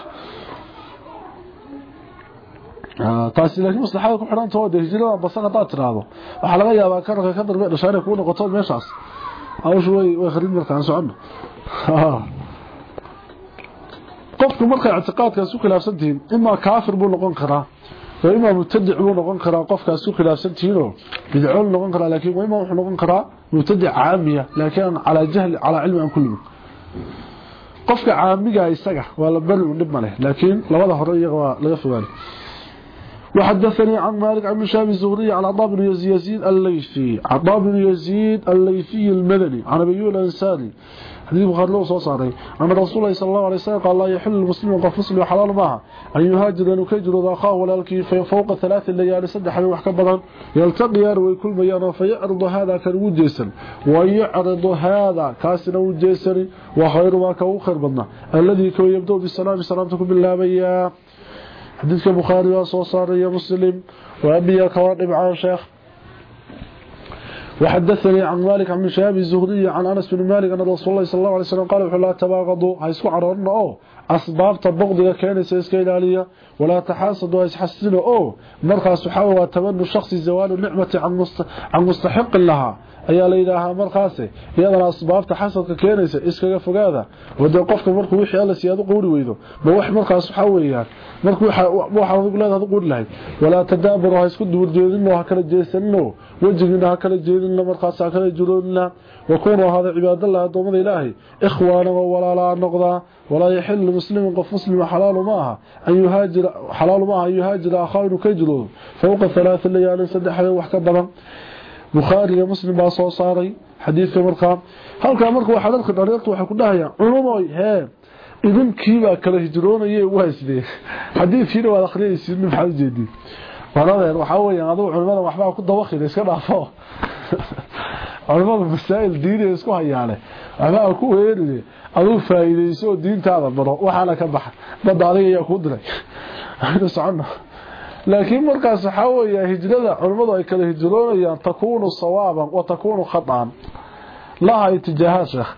taasi laakiin maslaxada ku tahay oo hijrada basaqa taa tiraado waxa laga yaabaa kan ka darbe dhashaare ku noqoto meeshaas awshu way way kharid markaan socono qofku marka i'tiqaadkaas ku khilaafsantiin ima kaafir buu noqon karaa oo ima mubtadic buu noqon karaa qofkaas ku khilaafsantiin oo bidco noqon karaa laakiin waa ima wuxuu noqon karaa mubtadic caamiya laakiin ala jahl ala ilmi an kullu qofka caamiga isaga waa la bari dhib male laakiin labada hore iyaga waa laga fogaanay وحدثني عن مالك عن شاب الزهري عن عطاء بن يزيد الليثي عطاء بن يزيد الليثي المدني عن ابي الانصاري حديث بخاري لو سو صاري ان رسول الله صلى الله عليه وسلم قال لا يحل المسلم قف مسلم حلال معه أن يهاجر انه كيجر أخاه ولكن فوق ثلاث صدح wax ka badan yaltaqiyar way kulmayaan fayardu hada kan wujeysan ويعرض هذا كاسنا وجيسن وخير ما كان خير بدنا. الذي كان يبدو بالسلام سلامتكم بالله بيا. حديث البخاري وصو صاري مسلم وابي كواد مع شيخ. وحدثني عن مالك عن شهاب الزهري عن أنس بن مالك أن رسول الله صلى الله عليه وسلم قال لا تباغضوا. هيسكو عرورنا asbaabta boqdiga keenaysa iska ilaaliya walaa taxaasadu ha isxasilo oo markaas waxaa waa tabanu shaksi zawaalu nicmati can mustaxiqin lahaa. Ayaa la yidhaahaa markaase iyadana asbaabta xasadka keenaysa iskaga fogaada. Wadee qofka markuu wixii alla siyaad u quuri weydo ma wax markaas waxaa weeyaan. Marwaxaa adigu leedaad u quuri lahayd. Walaa tadaabaru ha isku duurjeedino ha kala jeesanino wejigiina ha kala jeedinno markaas ha kala jirooninna وكونوا هذا عباد الله دومد إلهي. إخوانا ولا لا نقضى ولا يحل مسلم قف مسلم حلال معها. أن يهاجر حلال معها أن يهاجر أخاه كجره فوق ثلاث ليال سدح وحكى بضا بخاري مسلم باصو صاري. حديث مرقى. هل كان مرقى وحدث طريقته وحكو دهيا علمي ها. إذن كيبا كلا هجرون إيه واسده. حديث هنا والأخرين يسير من حال جديد. ولذا وحاول أن أضوع علماء وحبا كنت وخي ليس culamada masaa'il diiniya isku hayaale amaa ku eerine aduu faa'iidayso oo diintaada baro waxaana ka baxa. Badda adiga ayaa kuu diray. Aynu socono laakiin markaas waxaa weeya hijrada culimmadu ay kala hijroonayaan takuunu sawaaban wa takuunu khataan laha itijaaha sheekh.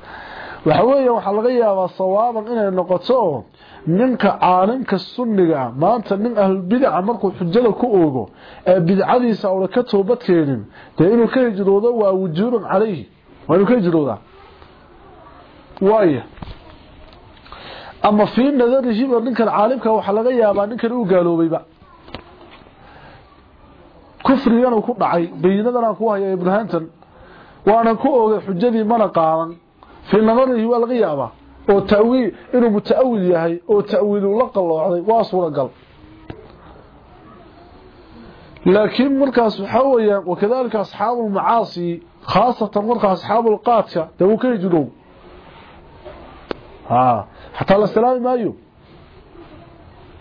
Waxa waxaa laga yaabaa sawaaban inay noqoto ninka caalimka sunniga maanta nin ahlulbidaca markuu xujada ku oogo ee bidcadiisa una ka toobad keenin dee inuu ka hijroodo waa wujuurun calayhi. Waa inuu ka hijroodaa. Waaya ama fii nadarihiba ninkan caalimka waxaa laga yaabaa ninkan uu gaaloobayba. Kufrigan uu ku dhacay bayinadan aan ku haya ibrahantan waana ku oogay xujadii mana qaadan. Fii nadarihi waa laga yaabaa oo tawiil inuu mutaawil yahay oo tawiilu la qalloocday waa suuragal laakiin markaas waxa weeyaan wakadalika asxaabu lmacaasi khaasatan marka asxaabu lqaadka dee wuu ka hijrow xataa la salaami maayo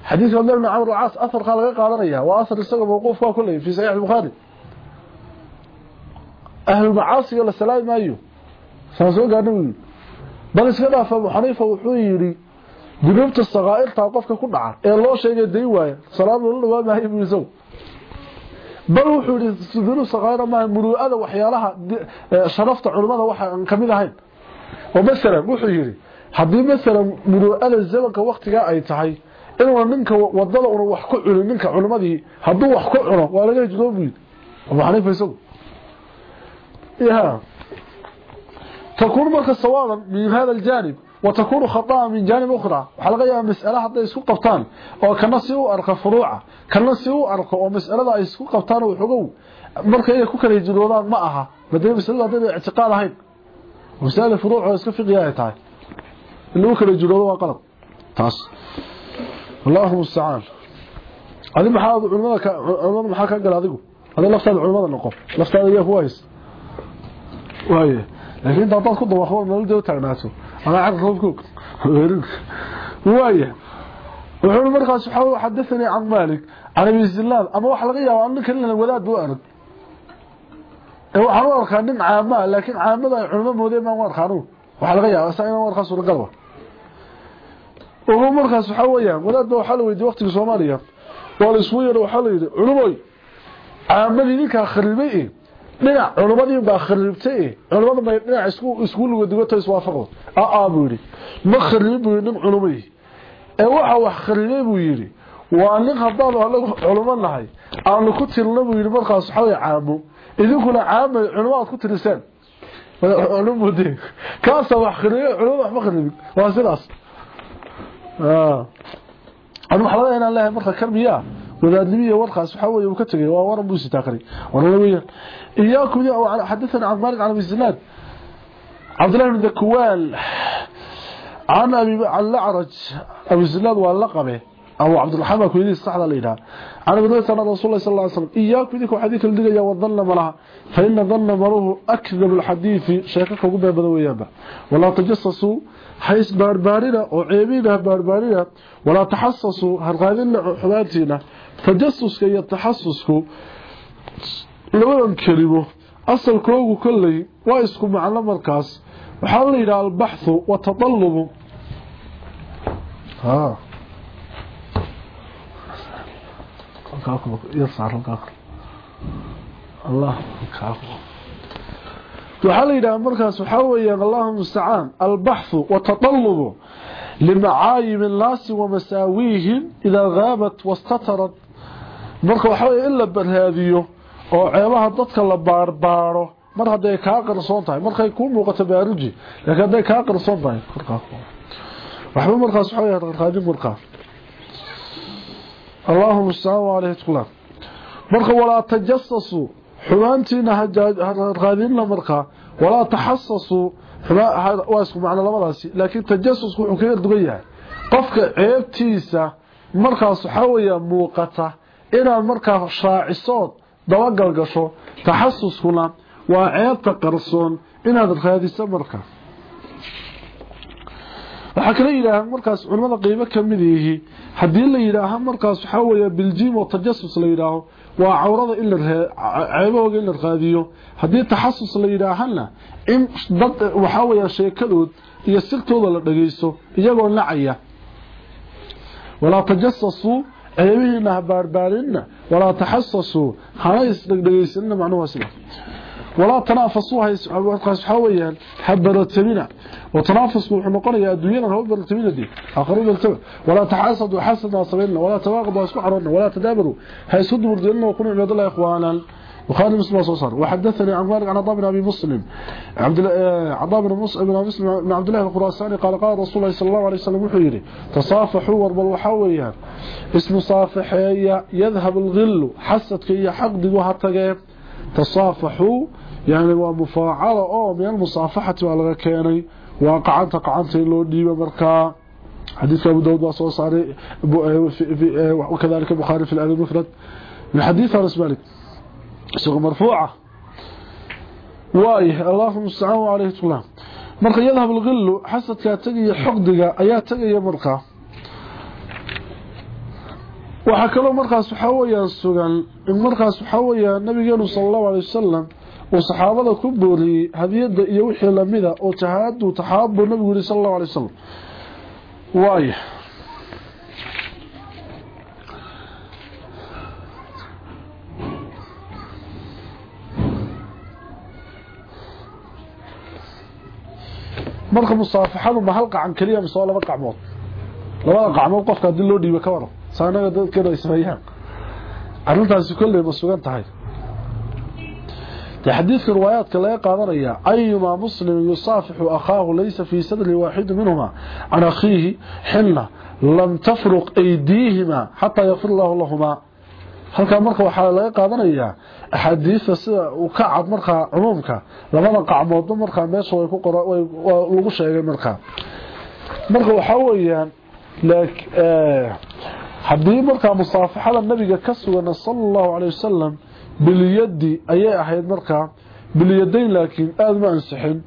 xadiidka abdullah ibn camr caas aharkaa laga qaadanaya waa ahar isaga mawquufka kuley fi saxiix albukhaari ahlulmacaasiga la salaami maayo saan soo gaarna uu yidhi bal iska dhaaf abu xaniifa wuxuu yidhi dunuubta sakaa'irtaa qofka ku dhaca ee loo sheegay dayn waaya loola dhawaa maayo buu isagu bal wuxuu yidhi dunuub sakaa'ira maaha muruu'ada waxyaalaha sharafta culimmada waxa aan ka mid ahayn oo masalan wuxuu yidhi haddii masalan muruu'ada zamanka waktigaa ay tahay inuuna ninka wadada una wax ku cunin ninka culimadii hadduu wax ku cuno waa laga yidhi abu xaniifa isagu ya تكون مركز صوابا من هذا الجانب وتكون خطأ من جانب أخرى. وحلقة مسألة حتى يسكو قبطان أو كنسي أرقى فروعة. كنسي أرقى. ومسألة يسكو قبطان وحقو مركز يكو كان يجدودان معها. بدأ مسألة هذا اعتقاد هين ومسألة فروع ويسكو في قياية تاي اللي هو كان يجدودان وقلب تاس الله المستعان هذه محاضر علماء محاكا قال هذه هذا لفتاد علماء النقف لفتاد إياه كويس وايه cad roobkoog waaya wuxuu markaas waxa xadathani can malik can abi zilal ama waxa laga yaabaa ninka in wadaad buu arag ee waxa uu arkaa nin caama laakiin caamada ay culimo moodeen ma warqaano waxa laga yaabaa sa inuu warqaa suura galwa oo markaas waxa weeyaan wadaad waxa la weydiiyay waqtiga Soomaaliya waa la isku yaro waxa la yiri culimoy caamadii ninka kharibay dhinac culumadii baa khariibtay. Culimadu bay dhinac isku isku lugadugato iswaafaqo aa buu yidhi. Ma khariib buu nin culumay. Ee waxa wax khariibay buu yidhi. Waa nin haddaanu anagu culimo nahay aanu ku tirno buu yidhi markaas waxawey caamo. Idinkuna caamay culimo aad ku tiriseen. Culumude kaasa wax khariibay culimada waxma khariibin. Waa sidaas. Anu waxbada inaan leehay marka karbiya wadaadnimiya warkaas waxa weeye uu ka tagay waa waran buu sitaa kari walaalawiya iyaakum ya عن مالك عن ابي زناد عبد الله بن ذكوان عن أبي عن الأعرج. ابي زناد واللقبة. أو عبد الرحمن كويدي صح ليدا عن أبي رسول الله صلى الله عليه وسلم إياكم ذيك حديث الدغيا وظن ملها فإن ظن مره أكذب الحديث شيخك ugu beebadawayaba wala tajassasu حيث باربارنا وعيبينا باربارنا. ولا تحسسوا هرقادنا حباتنا تجسسك يا تحسسك. لو انكلمه أصل كوغو كله وإسكو مع المركز وحال إلى البحث وتطلب. ها. يصعر القاقل الله القاقل وحال إلى الله مستعان البحث وتطلب. لمعايم الناس ومساويهم إذا غابت واستطرت marka waxa weeye in la barhaadiyo oo ceebaha dadka la baarbaaro mar hadday kaa qarsoon tahay markay kuu muuqato baaruji laakiin hadday kaa qarsoon tahay waxba markaas waxa weeye qaadin markaa allahu mustacaan wa alayhi tqula marka walaa tajassasu xumaantiina qaadinna markaa walaa taxassasu waa isku macno labadaasi laakiin tajasusku wuxuu kaga dugan yahay qofka ceebtiisa markaas waxaa weeya muuqata inaad markaa shaacisood dabagal gasho taxasuskuna waa ceebta qarsoon inaad raadiso markaa. Waxaa kala yidhaaha markaas culimada qiimo ka mid yihi haddii la yidhaaha markaas waxaa weeya biljim oo tajasus la yidhaaho waa cawrada in ceebahooga in la raadiyo. Haddii taxasus la yidhaahana in dad waxaa weya sheekadood iyo sirtooda la dhageysto iyagoo nacaya. Walaa tajasasuu أيوة، ايينا باربارنا ولا تحصصوا حايس دغدغيسنا معنوه اسمع ولا تنافسوا. هي سحويان حبروا تمنا وتنافسوا حنقر يا دنيانا حبروا تمنا دي. اخرون التبع ولا تحصدوا حصدنا صبرنا ولا تواقبوا اسمعرنا ولا تدابروا. هي سد مردنا. وكونوا عباد الله إخوانا. بخاري مسلم صوصر وحدثني عن مالك عن عطاء بن أبي مسلم. عبد عطاء بن مسلم بن بن عبد الله الخراساني قال قال رسول الله صلى الله عليه وسلم وحيري تصافحوا وربل وحويان اسم صافحية يذهب الغل حسدك هي حقد وهتغيب تصافحوا يعني ومفاعله أو من المصافحة ولا كاني واقعنت قعنت لو ديبه marka حديث أبو داود وصو صاري وكذلك البخاري في الأدب المفرد. من حديث أنس مالك isagoo marfuuca. Waayah allahuma mustacaan caleyhi tulaam marka yadhab alqilu xasadkaa tegaya xoqdiga ayaa tegaya markaa waxaa kaloo markaas waxaa weyaan sugan in markaas waxaa weyaan nabigeenu sala allahu alay wasalam uu saxaabada ku booriyey hadiyadda iyo wixii lamida oo tahaadu taxaabuu nabigu yihi sala allahu alay wasalam waayah marka musaafaxadu ma hal qacan kaliya mise laba qacmood labada qacmood qofka hadii loo dhiibo ka waro saanaga dadkeena ismayaan arrintaasi kolley ma sugan tahay xadiidka riwaayaadka laga qaadanaya ayuma muslimin yusaafixa akhaahu laysa fii sadri waaxid minhuma can akhiihi xilla lam tafruq aydiihima xataa yafir lahu halkaa marka waxaa laga qaadanayaa axaadiista sida uu ka cad markaa cumuumka. Labada qacmoodba markaa meesha way ku qora way lagu sheegay markaa marka waxaa weeyaan haddii markaa musaafaxada nabiga ka sugana sala allahu calay wasalam bilyadi ayay ahayd markaa bilyadayn laakiin aada ma ansixin.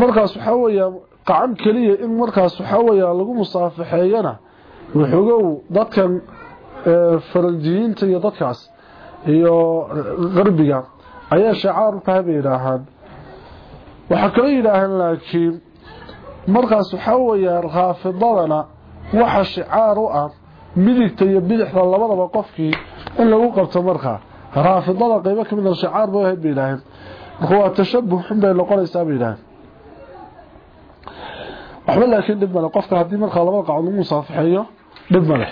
Markaas waxaa weeyaan qacan keliya in markaas waxaa weeya lagu musaafaxeeyana wuxugow dadkan faranjiyiinta iyo dadkaas iyo qarbiga ayaa shacaar u tahay bay yidhaahaan. Waxaa yidhaahaan laakiin markaas waxaa weeyaan raafidadana waxa shicaar u ah midigta iyo bidixda labadaba qofkii in lagu qabto markaa raafidada qaybo ka mid a shicaar bay ahayd bay yidhaaheen waa tashabuh xun bay noqonaysaa bay yidhaaheen waxba laakiin dhib qofka haddii markaa labada qacod lagu musaafaxeeyo dhib male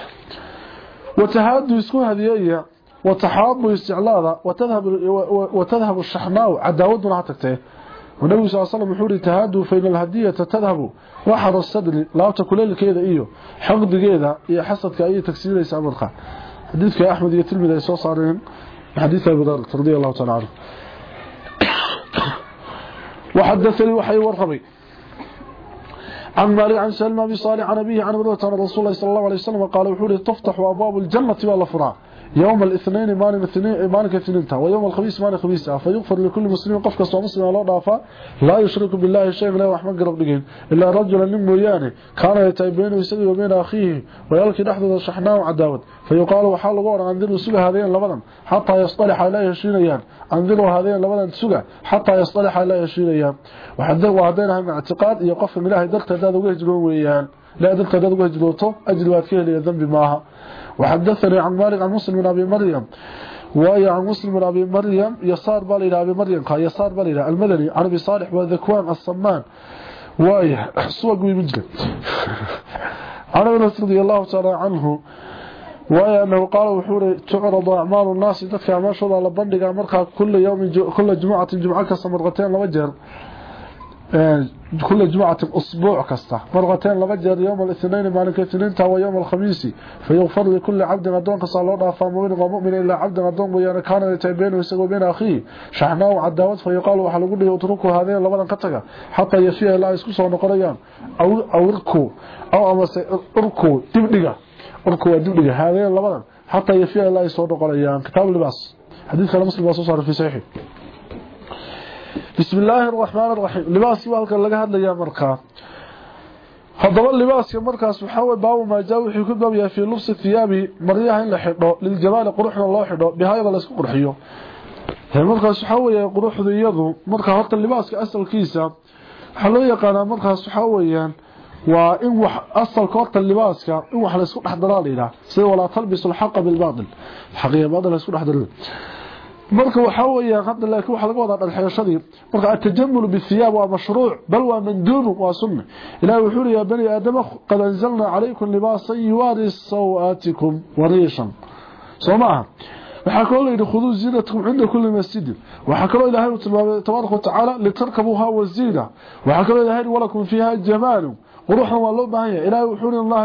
وتهادوا يسكون هديئة وتحاضوا استعلاذا وتذهب, وتذهب الشحناء عداودنا هتكته والنبي صلى الله عليه وسلم يقول تهادوا فإن الهدية تذهب وحر الصدر لا تكلل كيدا إيو حقد كيدا إيا حسدك أي تكسير ليس أمرك حديثك يا أحمد يتلمي ليس وصارين حديث أبو ذر رضي الله تعالى عنه. وحدثني وحي ورقبي. عن مالك عن سلمى بن صالح عن أبيه عن مرة رسول الله صلى الله عليه وسلم قال وحوله تفتح أبواب الجنة والفراء يوم الاثنين مالك الاثنين مالك الاثنين ويوم الخميس مالك الخميس فيغفر لكل مسلم قف كسو مسلم الله ضافا لا يشرك بالله شيئا لا رحمن قرب دغين إلا رجلا من مويانه كان يتيبين ويسوي وبين أخيه. ويلك دحدد شحناه عداوه فيقال وحال لو ان أنذروا سوى هذين لبدن حتى يصطلح لا يشينيان أنذروا هذين لبدن سوى حتى يصطلح لا يشينيان وحده وهدينها من اعتقاد يقف من الله درت هذا uga hijroon weeyaan la درت هذا hijrooto ajli waad ka helay dambi maaha وحدثني عن مالك عن مسلم بن أبي مريم. وهي عن مسلم بن أبي مريم يسار بالي إلى أبي مريم قال يسار بالي إلى المدني عن أبي صالح وذكوان الصمان. وهي سوق بمجد عن أبي رضي الله تعالى عنه وهي أنه قال وحوري تعرض أعمال الناس تدفع ما شاء الله لبندق مركا كل يوم كل جمعة جمعة كسمرغتين لوجر كل جمعة أسبوع كسته مرتين لبجر يوم الاثنين مالك الاثنين تهو يوم الخميس فيغفر لكل عبد غدون قصى الله رافا مؤمن ومؤمن إلا عبد غدون ويانا كان يتعبين ويسقوا بين أخيه شحناه عداوات فيقال وحل قل له اتركوا هذين لبدا قتك حتى يسيء الله يسكسوا نقريان أو, أو اركوا أو أمس اركوا دبدقة اركوا دبدقة هذين لبدا حتى يسيء الله يسكسوا نقريان كتاب اللباس حديث كان مسلم صار في صحيح بسم الله الرحمن الرحيم لباسي وهلك لغا هادليا مركا هذا اللباس يمركا سبحانه باب ما جاء وحي كتب في لبس الثياب مريح لخيضه للجمال قروح الله خيضه بهاي ولا قروحيه هي مركا سبحانه قروح ديادو مركا هذا اللباس كاسل كيسا حلو يقانا مركا سبحانه وا ان وح اصل كوت اللباس كان ان وح لا اسكو دخدلا ليرا سي ولا تلبس الحق بالباطل حقيقه باطل اسكو دخدلا marka waxa weeyaan hadda laakiin waxa laga wadaa dhalxashadii marka at-tajammul bi-thiyab waa mashruuc bal waa mandub waa sunna ilaahi wuxuu ya bani aadam qad anzalna alaykum libasan yuwari sawatikum warishan soomaa waxa kaloo leeyahay khuduu zinatakum inda kulli masjid waxa kaloo ilaahay tilmaamay tabaaraka ta'ala litarkabuha wazina waxa kaloo ilaahay walakum fiha jamalun وروحا والله باهية إلهي وحور الله.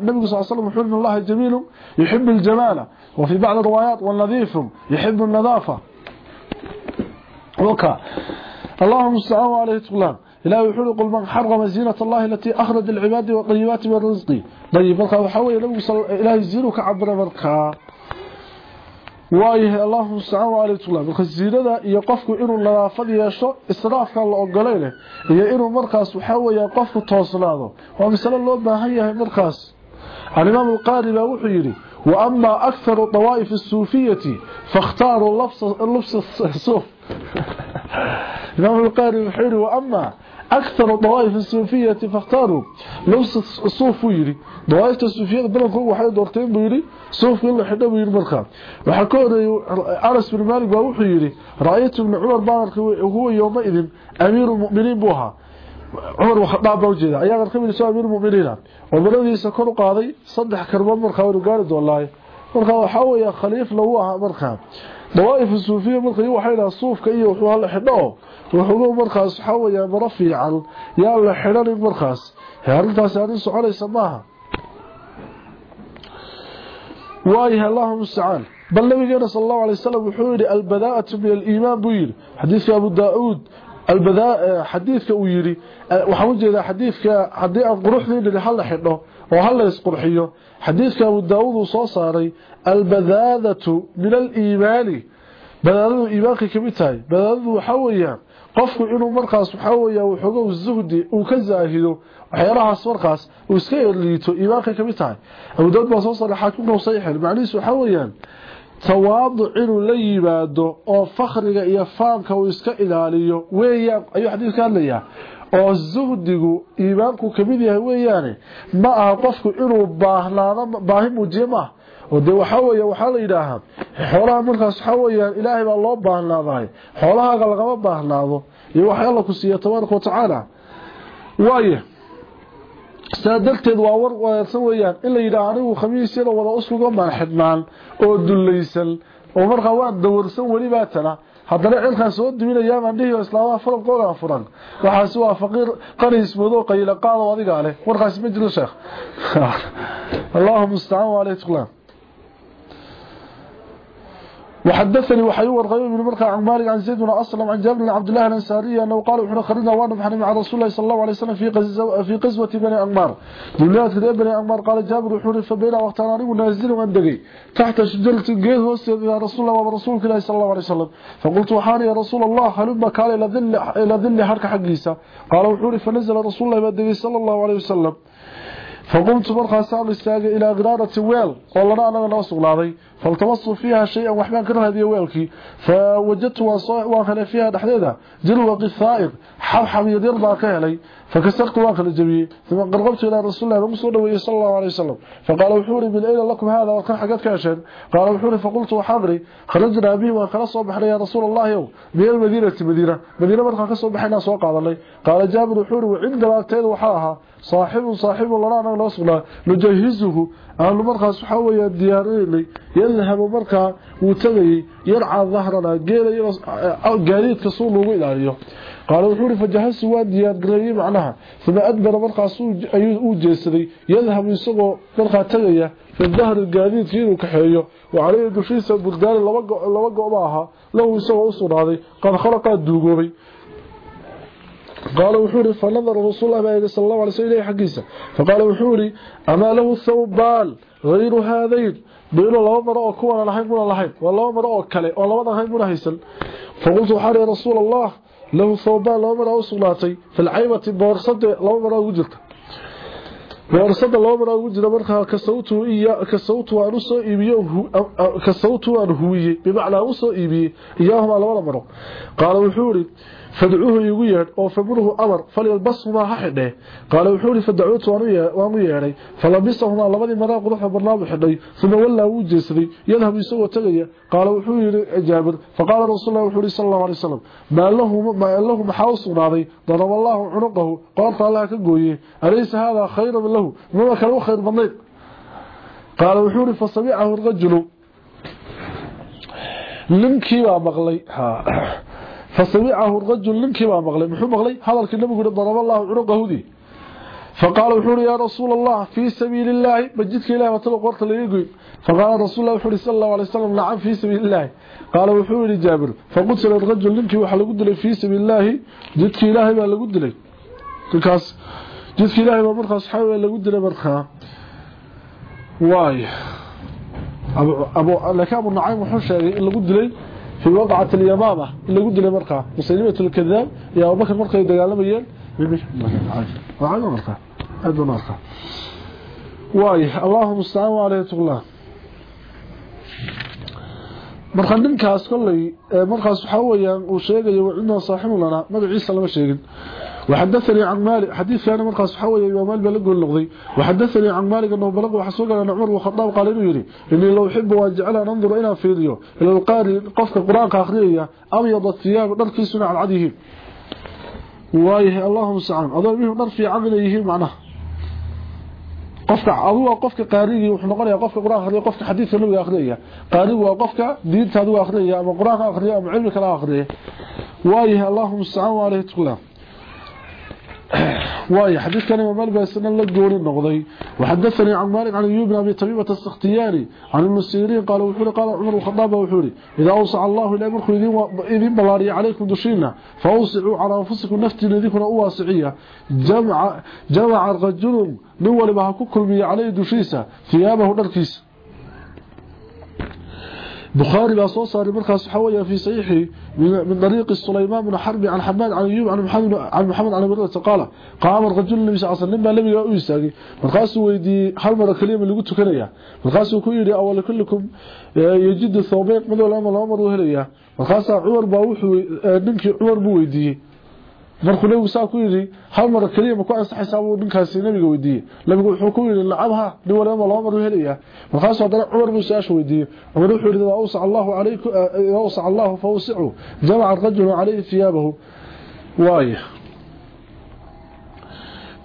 النبي صلى الله عليه وسلم وحور الله جميل يحب الجمال وفي بعض الروايات والنظيف يحب النظافة. وكا اللهم استعاموا عليه تقلان إلا يحرق المن حرم زينة الله التي أخرج العباد وقيمات من رزقي طيب بلقى وحاول إلا يصل إلا يزينك عبر بلقى وإيه اللهم استعاموا عليه تقلان بلقى الزينة يقفك إنو النظافة يشو إصرافك الله أقليله. إيا إنو مركز وحاول يقفك توصل هذا ومثلا الله ما هيا هي مركز الإمام القارب وحيري وأما أكثر طوائف الصوفيه فاختاروا اللبس الصوف. إمام القاري الحيري وأما أكثر طوائف الصوفيه فاختاروا لبس الصوف ويري. طوائف الصوفيه بلن كل واحد دورتين بيري صوف يلا حدا بيري بركة. وحكونا أرس بن مالك بأوحي يري رأيت ابن عمر بارك وهو يومئذ أمير المؤمنين بوها. Baarka huwa yawma idin amiirul mu'miniin buu ahaa Umar waxa dhaab baa jeeda ayaa mid soo amiirul mu'miniin oo baladiisa kor u qaaday saddex karbood markaa uu gaari doonaa markaa waxa weeye khaliif lagu ahaa markaa طوائف الصوفيه markay waxay la suufka iyo wuxuu la xidho wuxuu markaas waxa weeyaa mara fiican yaa la xidhan markaas heerintaas aan soconaysa maaha allahum musta'an bal nabigeena sallallahu alayhi wasallam wuxuu yiri albadaa'atu min al-iiman buu yiri xadiiska abu daa'ud albadaa xadiiska uu yiri waxa uu jeedaa xadiiska hadii aan quruxdiina hal la xidho oo hal la isqurxiyo xadiiska abu daa'ud uu soo saaray albadaadatu min al-iiman badaadadu iimaanka kamid tahay badaadadu waxa weeyaan qofku inuu markaas waxa weeyaa wuxuu zuhdi uu ka zaahido waxyaalahaas markaas uu iska liito iimaanka kamid tahay abu daawud baa soo saaray xaakimka saxiix macnihiisu waxa weeyaan tawaadu inuu la yimaado oo fakhriga iyo faanka uu iska ilaaliyo weeyaan ayuu xadiiska hadlayaa. Oo zuhdigu iimaanku ka mid yahay weeyaane ma aha qofku inuu baahnaado baahi muujiye maaha oo de waxa weeye waxa la yidhaahaa xoolaha markaas waxa weeyaan ilaahay baa loo baahnaaday xoolahaaga lagama baahnaado iyo wax alla ku siiya tabaaraka watacaala waaye saa darteed waa war wanaagsan weeyaan in la yidhaah anigu khamiisyada wada uskuga maalxidhnaan oo dullaysan oo markaa waan dawarsan welibaa tana haddana cilkaan soo diminayaa baan dhihi islaamaha farankoogaan furan waxaasi waa faqiir qaniismado qayla qaado adigaa leh warkaasi ma jiro sheekh allahuma mustacaan waa aleyh tuqlaan وحدثني وحي ورغيب من مرقع عن مالك عن زيد بن أسلم عن جابر بن عبد الله الأنصاري أنه قال وحنا خرجنا وأنا محن مع رسول الله صلى الله عليه وسلم في قزوة في قزوة بني أنمار. دولات كده بني أنمار. قال جابر وحنا فبينا وقتنا نريم ونازل وندقي تحت شجرة قيد وسيد رسول الله ورسول الله صلى الله عليه وسلم. فقلت وحاني يا رسول الله هلما قال إلى ذل إلى ذل حركة حقيسة قال وحوري فنزل رسول الله صلى الله عليه وسلم. فقمت مرخص على استاغ إلى غراره ويل. قلنا أنا نو سغلاداي فالتمصوا فيها شيئا وحبان كره هذه ويلكي فوجدت واخنا فيها دحديدة. جلو قصائر حبحب يدير با كهلي فكسرت واخنا جبي ثم قربت إلى رسول الله صلى الله عليه وسلم. فقال وحوري بالليل لكم هذا؟ وكان حاجات كاشن. قال وحوري فقلت وحضري خرجنا به سو بخنا يا رسول الله يوم. من المدينة مدينة. مدينة marka ka soo baxayna soo qaadanay qaala jaabir wuxuu wicin dalaagteed saaxibun saaxibu lana anaga noo sugnaa nujahizuhu aanu markaas waxaa weeya diyaarinay yadhabu markaa wuu tagayey yarcaa dahrana geela gaadiidka suu nuugu ilaaliyo qaale wuxuu ihi fajahasu waa diyaargareeyey macnaha uma adbara markaas uu jeesaday yadhabu isagoo markaa tagaya fidahri gaadiidka inuu kaxeeyo wacaleyhi dushiisa burdaani laba go-ma ahaa lahu isagoo u sugnaaday qad khalaqaa duugoobay قال وحوري فنظر رسول الله صلى الله عليه وسلم حقيسة. فقال وحوري أما له ثوبان غير هذين؟ بيقولوا لو مرأة كوانا لحين كنا لحين. والله مرأة كلي والله مرأة كنا هيسل فقلت وحاري يا رسول الله له ثوبان لو مرأة صلاتي في العيبة بورصد لو مرأة وجدت boorsada laba mar ugu jira markaa kasawtu waan usoo iibiyo kasawtu waan huwiyey bimacnaa usoo iibiyey iyaahuma labada maro qaala wuxuu yidhi فدعوه يغو يهد أو فبره أمر فليلبسهما حده قال وحولي فدعوت اني وامو يهد فلبسهما لبدي مره قدخ برنامج حده ثم ولا وجسري يذهب يسو تغيا قال وحولي اجابر فقال رسول الله وحولي صلى الله عليه وسلم ما له ما له محاوسنا دي ضرب الله عنقه. قال تعالى كغويه أليس هذا خير من له؟ مما كان خير من ضيق قال وحولي فصبيعه الرجل. لمكي وابغلي ها. فسمعه الرجل منكم مغلي محو مغلي هذا النبي قال ضرب الله عنقهدي فقال وحور يا رسول الله في سبيل الله بجدك إله وطلق ورط ليقوي فقال رسول الله وحور صلى الله عليه وسلم نعم في سبيل الله قال وحور جابر فقتل الرجل منكم وحل قدلي في سبيل الله جدك إله ما لقدلي كاس جدك إله ما مرخص حاول لقدلي مرخا واي أبو, أبو... لكام النعيم وحور شاقي لقدلي في وقعة اليمامة اللي قد لي مرقى. مسلمة الكذاب. يا أبو بكر مرقى يدقالميين وعلى مرقى. أدو مرقى. واي. اللهم استعانوا عليه تغلاه marka ninkaas kulay markaas waxa weeyaan uu sheegay inuu saaxiib lana magaciisa lama sheegin وحدثني عن مالك حديث كان مرقس حوي يوم مال بلغ النقضي وحدثني عن مالك أنه بلغ وحسوق ان عمر وخطاب قال إنه يري إني لو أحب واجعل انظر إلى فيديو إلى القارئ قفك القرآن اخريه أبيض الثياب دركيسنا على عديه وايه اللهم استعان. اضل منه در في عمله معناه adigu qofka qaarigi wuxuu noqonayaa qofka quraanka akhriyo qofka xadiiska nabiga akhriya qaarigu waa qofka diinta adigu akhriya ama quraanka akhriya ama cilmi kala akhriya waayahay allahumma sa'an wa alayhi tuqla واي حديث كان مالك سنه لا غوري نقضي وحدثني عن مالك عن أيوب بن أبي طبيبه السختياني عن المسيرين قال وحوري قال عمر الخطاب وحوري إذا أوصى الله إلى امركم اذن بلاري عليكم دشينا فاوسعوا على أنفسكم نفتي الذين واسعية. جمع جمع الرجل من ولبها كلمي عليه دشيسه ثيابه دركيس بخاري saaray markaas waxa weeye fi sahihi min طريق سليمان بن حرب عن حماد عن ايوب عن محمد عن محمد عن ابي قال قام الرجل النبي صلى الله عليه وسلم لم يقول يساغي markaas weydii hal mar kaliya lagu tukanaya markaas uu ku yiri awal kullukum yajid thawbayn mid lama lama helaya markaas Umar baa wuxuu ninkii Umar markuu nabigu saa ku yiri hal mar kaliya ma ku ansaxaysaa uu ninkaasi nabiga weydiiyay nabigu wuxuu ku yiri lacabha nin walba laba mar helaya markaas hadana Umar buu saash weydiiyay Umar wuxuu yiri awsa Allahu alaykum awsa Allahu fawsi'u jama'a ar-rajulu alayhi thiyabahu waaya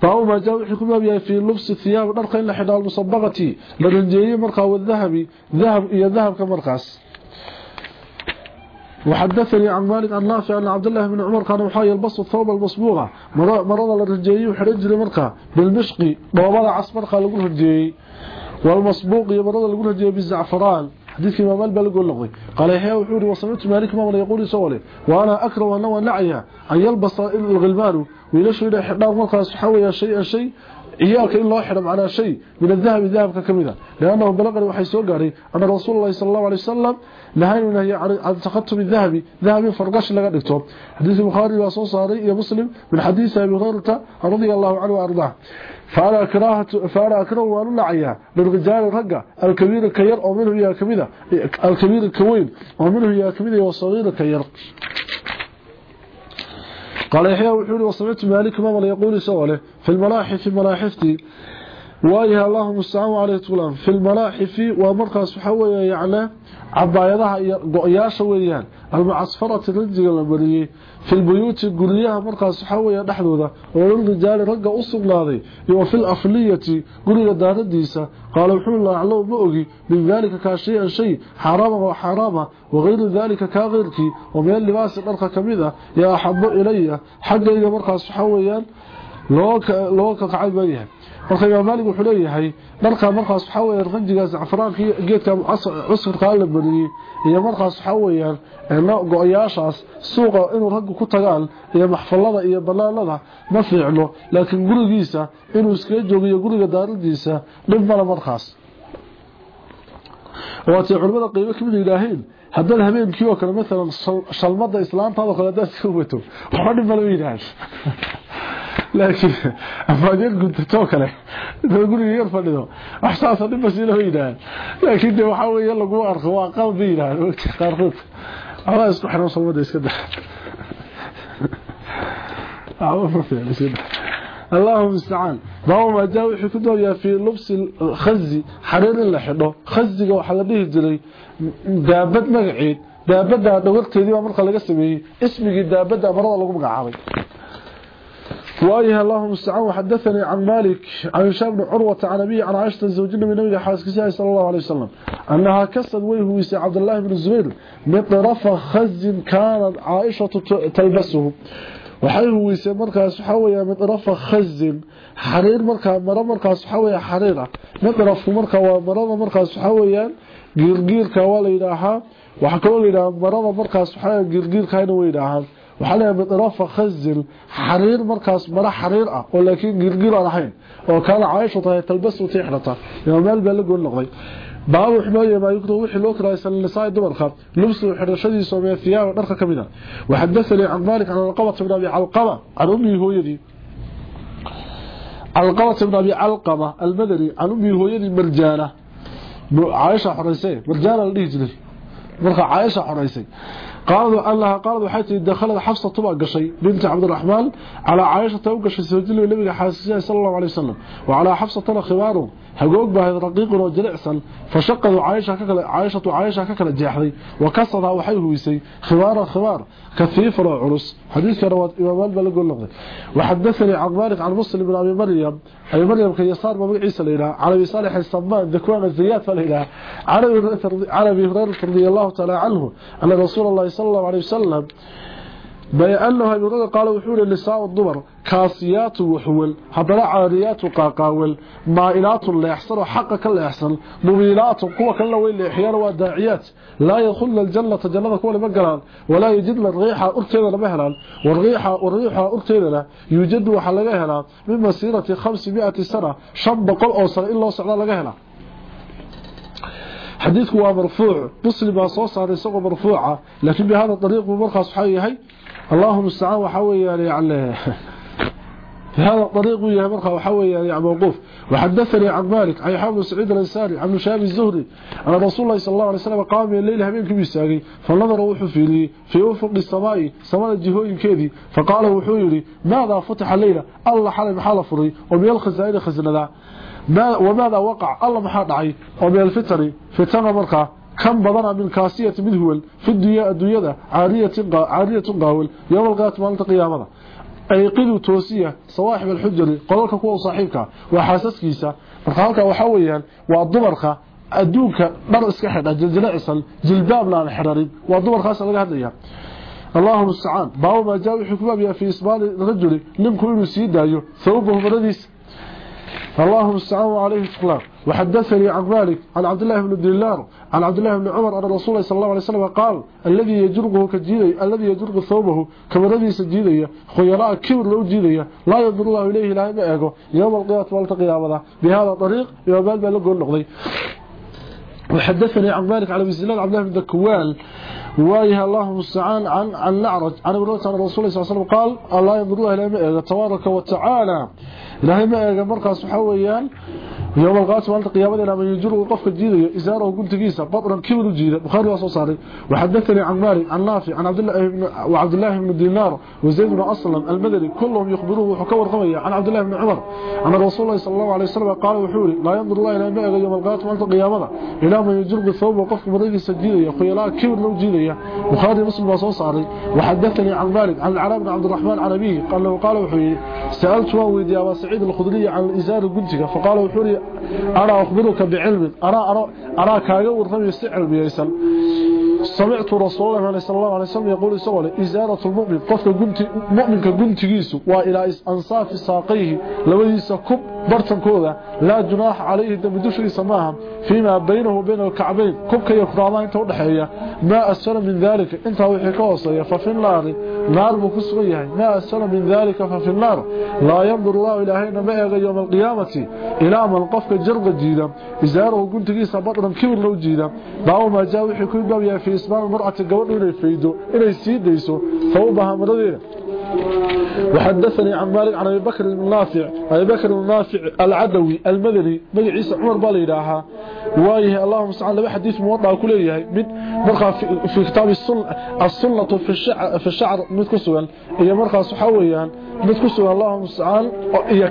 فهو ما جاء حكم بها في لبس الثياب درقين لحد المصبغة لرنجيه مرقى والذهبي ذهب إيا ذهب كمرقاس وحدثني عن مالك عن نافع أن عبد الله بن عمر كان وحا يلبس الثوب المصبوغة مرض للرجيي وحرج لمرقى بالمشقي. ووضع عصمرقى لقول الرجيي والمصبوغ يمرض لقول الرجيي بالزعفران. حديث ما مال بلغ اللغوي قال يحيى وحوري وسمعت مالك ما يقول سولي وأنا أكره أنه نعيا أن يلبس الغلمان ويلش إلى حدار مرقى حويا شيء شيء. إياك إن الله حرم على شيء. من الذهب ذهب كمذا. لأنه بلغني وحي سوغاري أن رسول الله صلى الله عليه وسلم نهاية نهي عن تخطب الذهب ذهب فرقش لغا دكتور حديث البخاري وصول صاري يا مسلم من حديث أبي هريرة رضي الله عنه وأرضاه. فأنا أكراهة فأنا أكره وأن نعيها للرجال الكبير الكير ومنه يا كمذا الكبير الكوين ومنه يا كمذا والصغير الكير. قال يحيى وحوري وصمت مالك ما يقول سواله في الملاحف في ملاحفتي وايها اللهم استعانوا عليه طولان في الملاحف ومركز حوية يعني عبايدها قياشة ويان المعصفرة الرجل المرية في البيوت قريها مركز حوية نحن وللرجال رقا أصبناضي وفي الأفلية قرية دارديسة قال وحول الله أعلم بأغي من ذلك كاشيئا شيء حراما وحراما وغير ذلك كغيرك ومن اللباس الأرقى كمذا يا أحب إلي حق إلي مركز حويا loo ka kacay bayahay marka imaam maalik wuxuu leeyahay dharka markaas waxa weeyaan qanjigaas cafraanka geedka cusurka la bariyay iyo markaas waxa weeyaan go-yaashaas suuqa inuu raggu ku tagaan iyo maxfalada iyo banaanada ma fiicno laakiin gurigiisa inuu iskaga joogiyo guriga daaradiisa dhib mala markaas waatay culimada qiimo kamid yidhaaheen haddaad habeenkii oo kale maalan shalmada islaantaada kale haddaad iska wato waxba dhib mala yidhaaheen laakiin afaadiyad guntatoo kale inta guriga yar fadhido wax saasa dhibba sii loo yidhaahd laakiin de waxaa weeye lagu arko waa qalbi yidhaahd ogta qaarkood waxbaa isku xiran salmada iska da اللهم استعان باب ما جاء وحي كدويا في لبس الخز حرير لا خدو خزيga waxa la dhihi jiray daabad magaceed daabada dhawrteedii waa marka laga sameeyay ismigii daabada marada lagu magacaabay وأيه اللهم استعان وحدثني عن مالك عن هشام بن عروة عن أبيه عن عائشة زوج النبي نبي حاسكسها صلى الله عليه وسلم أنها كسد ويه ويسي عبد الله بن الزبير مطرف خز كانت عائشة تلبسه maro markaas waxa weeyaa xariir ah mid rafku markaa waa marada markaas waxa weeyaan giirgiirka waa la yidhaahaa waxaa kaloo la yidhahaa marada markaas waxa giirgiirkana way yidhaahaan waxaa leeyahay mid rafa khazin xariir markaas maro xariir ah oo laakiin giirgiir aan ahayn oo kaana caaisha tahay talbasu tiixrata yaa meel baa la goon noqday baabu xumaaye maa yukro wixii loo kiraysan nisaa dumarka lubsu xidhashadiisa oo meefiyaa dharka ka mid ah waxadathani can malik can alqabata bn abi calqama can ummihi hooyadii calqabata bn abi calqama almadani can ummihi hooyadii marjaana xoraysay marjaana la dhihi jiray marka caaisha xoraysay قالوا الله قالوا حتى دخلت حفصة طبعا قشي بنت عبد الرحمن على عائشة وقشي سوجل النبي حاسسها صلى الله عليه وسلم وعلى حفصة ترى خواره. حقوق بها رقيق وجلعسا فشقوا عائشة ككل عائشة عائشة ككل جاحدي وكسرها وحيه ويسي خوار خوار. كثيف وعرس حديث رواه إمام بلغ اللغة وحدثني عن مالك عن مسلم بن أبي مريم. أبي مريم كي يسار بن عيسى ليلى. على صالح الصمان ذكوان الزيات فليلى. عربي عربي هريرة رضي الله تعالى عنه أن رسول الله sal allahu aley wasalam bayanahu habiirada qaalo wuxuu yihi nisaau dumar kaasiyaatu waxwal haddana caariyaatu qaaqaawal maa'ilaatu leexsanoo xaqa ka leexsan mubiilaatu kuwa kalena way leexiyaan waa daaciyaad laa yadkhulna aljannata jannada kuwana ma galaan walaa yajidna riixa urteedana ma helaan wariixaa urteedana yuujadu waxaa laga helaa min masiirati khamsi miati sana shan boqol oo sana in loo socda laga helaa. حديثك هو مرفوع. مسلم صوصة يسوق مرفوعة. لكن بهذا الطريق مرخص حيهي اللهم استعان وحوي يعني في هذا الطريق ويا مرخى وحوي يعني موقوف. وحدثني عن مالك عن حامد سعيد الانساري عن شاب الزهري. أن رسول الله صلى الله عليه وسلم قام الليل همين كبيساقي فنظر وحو في لي في أفق السماء سماء الجهوين كذي فقال وحو يلي ماذا فتح الليلة؟ الله حلم فري ومن الخزائن خزن ذا وماذا وقع؟ الله محا دعي. ومن الفتر فتنة مرخى كم بدنا من كاسية مدهول في الدنيا الدنيا عارية عارية قاول. يوم القيامة مالت قيامة أيقظوا توسية صواحب الحجر قولك كوا صاحبك. وحاسسكيسا فقالك وحويا. والضمرك أدوك بر اسكحد جلجلعسا جلباب لا نحررين والضمر خاصة لك هذا اللهم استعان باو ما جاء حكمه بها في إسبال الرجل. لم كل سيدا ثوبه مرديس اللهم استعان عليه الصلاة وحدثني عن ذلك عن عبد الله بن دينار عن عبد الله بن عمر أن رسول الله صلى الله عليه وسلم قال الذي يجرقه كجيدي الذي يجرق ثوبه كمردي سجيدي خيراء كبر لو جيدي لا ينظر الله إليه لا يمأه يوم القيامة والتقي عمدا بهذا الطريق يوم بال بال لقول نقضي. وحدثني عن ذلك على بسلال عبد الله بن دكوال وايه الله المستعان عن عن نعرج. عن ابن الرسول صلى الله عليه وسلم قال الله ينظر مأه تبارك وتعالى. إلهي مأه مركز حويان يوم القيامة والت قيامة لما يجر قفك الجيدة إزارة قلت قيسا بطرا كبر الجيدة بخاري وصو صاري وحدثني عن مالك عن نافع عن عبد الله بن وعبد الله بن دينار وزيد بن أسلم المدني كلهم يخبروه وحكور قوية عن عبد الله بن عمر عن الرسول الله صلى الله عليه وسلم قال وحوري لا ينظر الله إلى ماء يوم القيامة والت قيامة إلى ما يجر الثوب وقفك مريق الجيدة خيلاء كبر له جيدة. بخاري مسلم وصو صاري وحدثني عن مالك عن العرب بن عبد الرحمن عن أبيه قال له قال وحوري سألت وويدي أبا سعيد الخضري عن الإزار قلتك. فقال وحوري أنا أخبرك بعلم أنا أرى أرى كاغا ورثم يستعل بيسل سمعت رسول الله صلى الله عليه وسلم يقول سؤال إزارة المؤمن. قفك قنت مؤمنك قنتيسو وإلى أنصاف ساقيه. لويس كب برتن كودا لا جناح عليه دمدوش سماها فيما بينه وبين الكعبين. كبك يقرأمان انت ودحية ما أسفل من ذلك. انت وحي كوصية ففي النار. نار بكسغيه ما أسفل من ذلك ففي النار. لا ينظر الله إلهينا ما يوم القيامة. إلى من قفك جرق جيدا. إزاره قنتيسا بطنا كبر لو جيدا. باو ما جاء وحي كل بابيا في إسمان المرأة قبل إلي فيدو إلي سيديسو ثوبها مرضيه وحدثني عن مالك عن أبي بكر بن نافع أبي بكر بن نافع العدوي المدني مجي عيسى عمر باليداها وايه اللهم سبحانه لبا حديث موضع كليه mid marka في كتاب السنة السنة في الشعر في الشعر markaas waxa weeyaan mid kusugan اللهم سبحانه iyo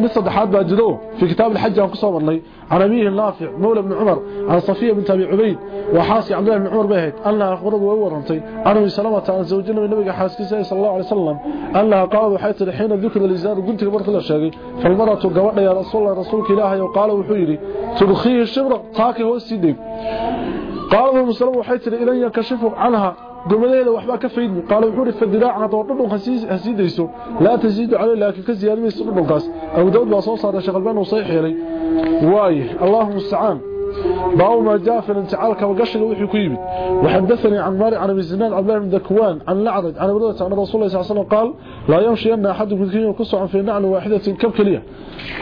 mid saddexaad baa jiro في كتاب الحج kusoo marnay عن أبيه النافع مولى بن عمر عن صفية بنت أبي عبيد وحاسي عبد الله بن عمر بهد أنها أخبرت وورنتي عنه سلامة عن زوجنا من حاسكي صلى الله عليه وسلم. أنها قالوا حيث الحين ذكر الإزار قلت لبرك الله شاقي. فالمرأة قوأنا يا رسول الله رسولك إلهي وقالوا وحيري. تدخيه الشبر طاكي هو السيدي قالوا المسلم وحيث إلي يكشفوا عنها. Dumadeeda waxba ka faydmi qaal wuxuu ri fadiraacna doodhun hasiidayso laa taziidu calay laakiin ka ziyaadimayso dhulkaas abu daawud baa soo saaray sheekh albani uu soo xeelay waay allahumma musta'an باو ما جاء في الانتعال كما قشل وحي كيبي وحدثني عن مالك عن ابي زناد عبد الله بن ذكوان عن لعرج عن أبي عن رسول الله صلى الله عليه وسلم قال لا يمشي أن أحد منكم يقص في نعل واحدة كبكلية.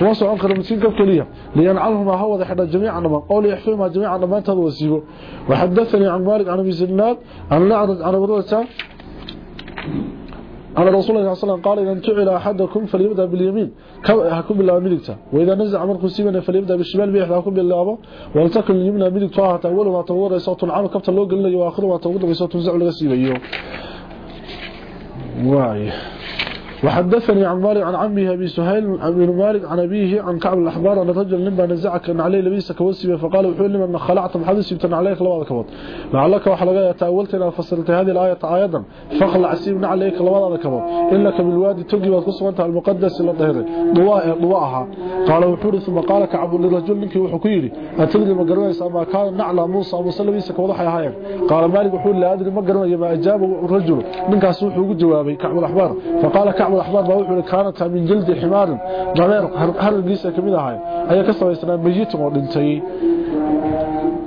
وصع عن قرمتين كبكلية. لينعلهما هو حدا جميعا ما قول يحفظهما جميعا ما أنت وسيبه وحدثني عن مالك عن ابي زناد عن لعرج عن أبي على رسول الله صلى الله عليه وسلم قال إذا انتعل أحدكم فليبدأ باليمين. هكون بالله ملكته وإذا نزع مركو سيبنا فليبدأ بالشمال بيحدى هكون بالله ولتكن اليمنى ملكتها تأول ما تور صوت العام. كبت اللوغ اللي وآخر ما تور صوت نزع لغسيبه واي. وحدثني عن مالك عن عمه أبي سهيل بن مالك عن أبيه عن كعب الأحبار أن الرجل لما نزعك أن عليه لبيسك وسيبه فقال وحول لما أن خلعتم حدث يبتن عليك لبعض كبض لعلك وحلقاء تأولتنا فصلت هذه الآية آيادا فخلع سيبنا عليك لبعض كبض إنك بالوادي تقي وتقصوا أنت المقدس إلى الظهر ضواءها. قال وحول ثم قال كعب للرجل منك وحكيري أتدري ما قرنيس أما كان نعلى موسى موسى لبيسك وضحي هايك قال مالك وحول لا أدري ما قرني ما أجاب الرجل. منك أسوح وقد جوابي كعب الأحبار. فقال كعب الأحبار بوحول كانت من جلد حمار ضمير هرقيسة كميدة هاي أي كسر يسنا ميت ودنتي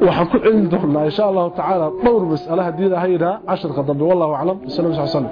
waxaan ku celin doonaa insha Allah ta'ala dhowr mas'alaha diida hayda 10 qadam wallahu alayhi wa sallam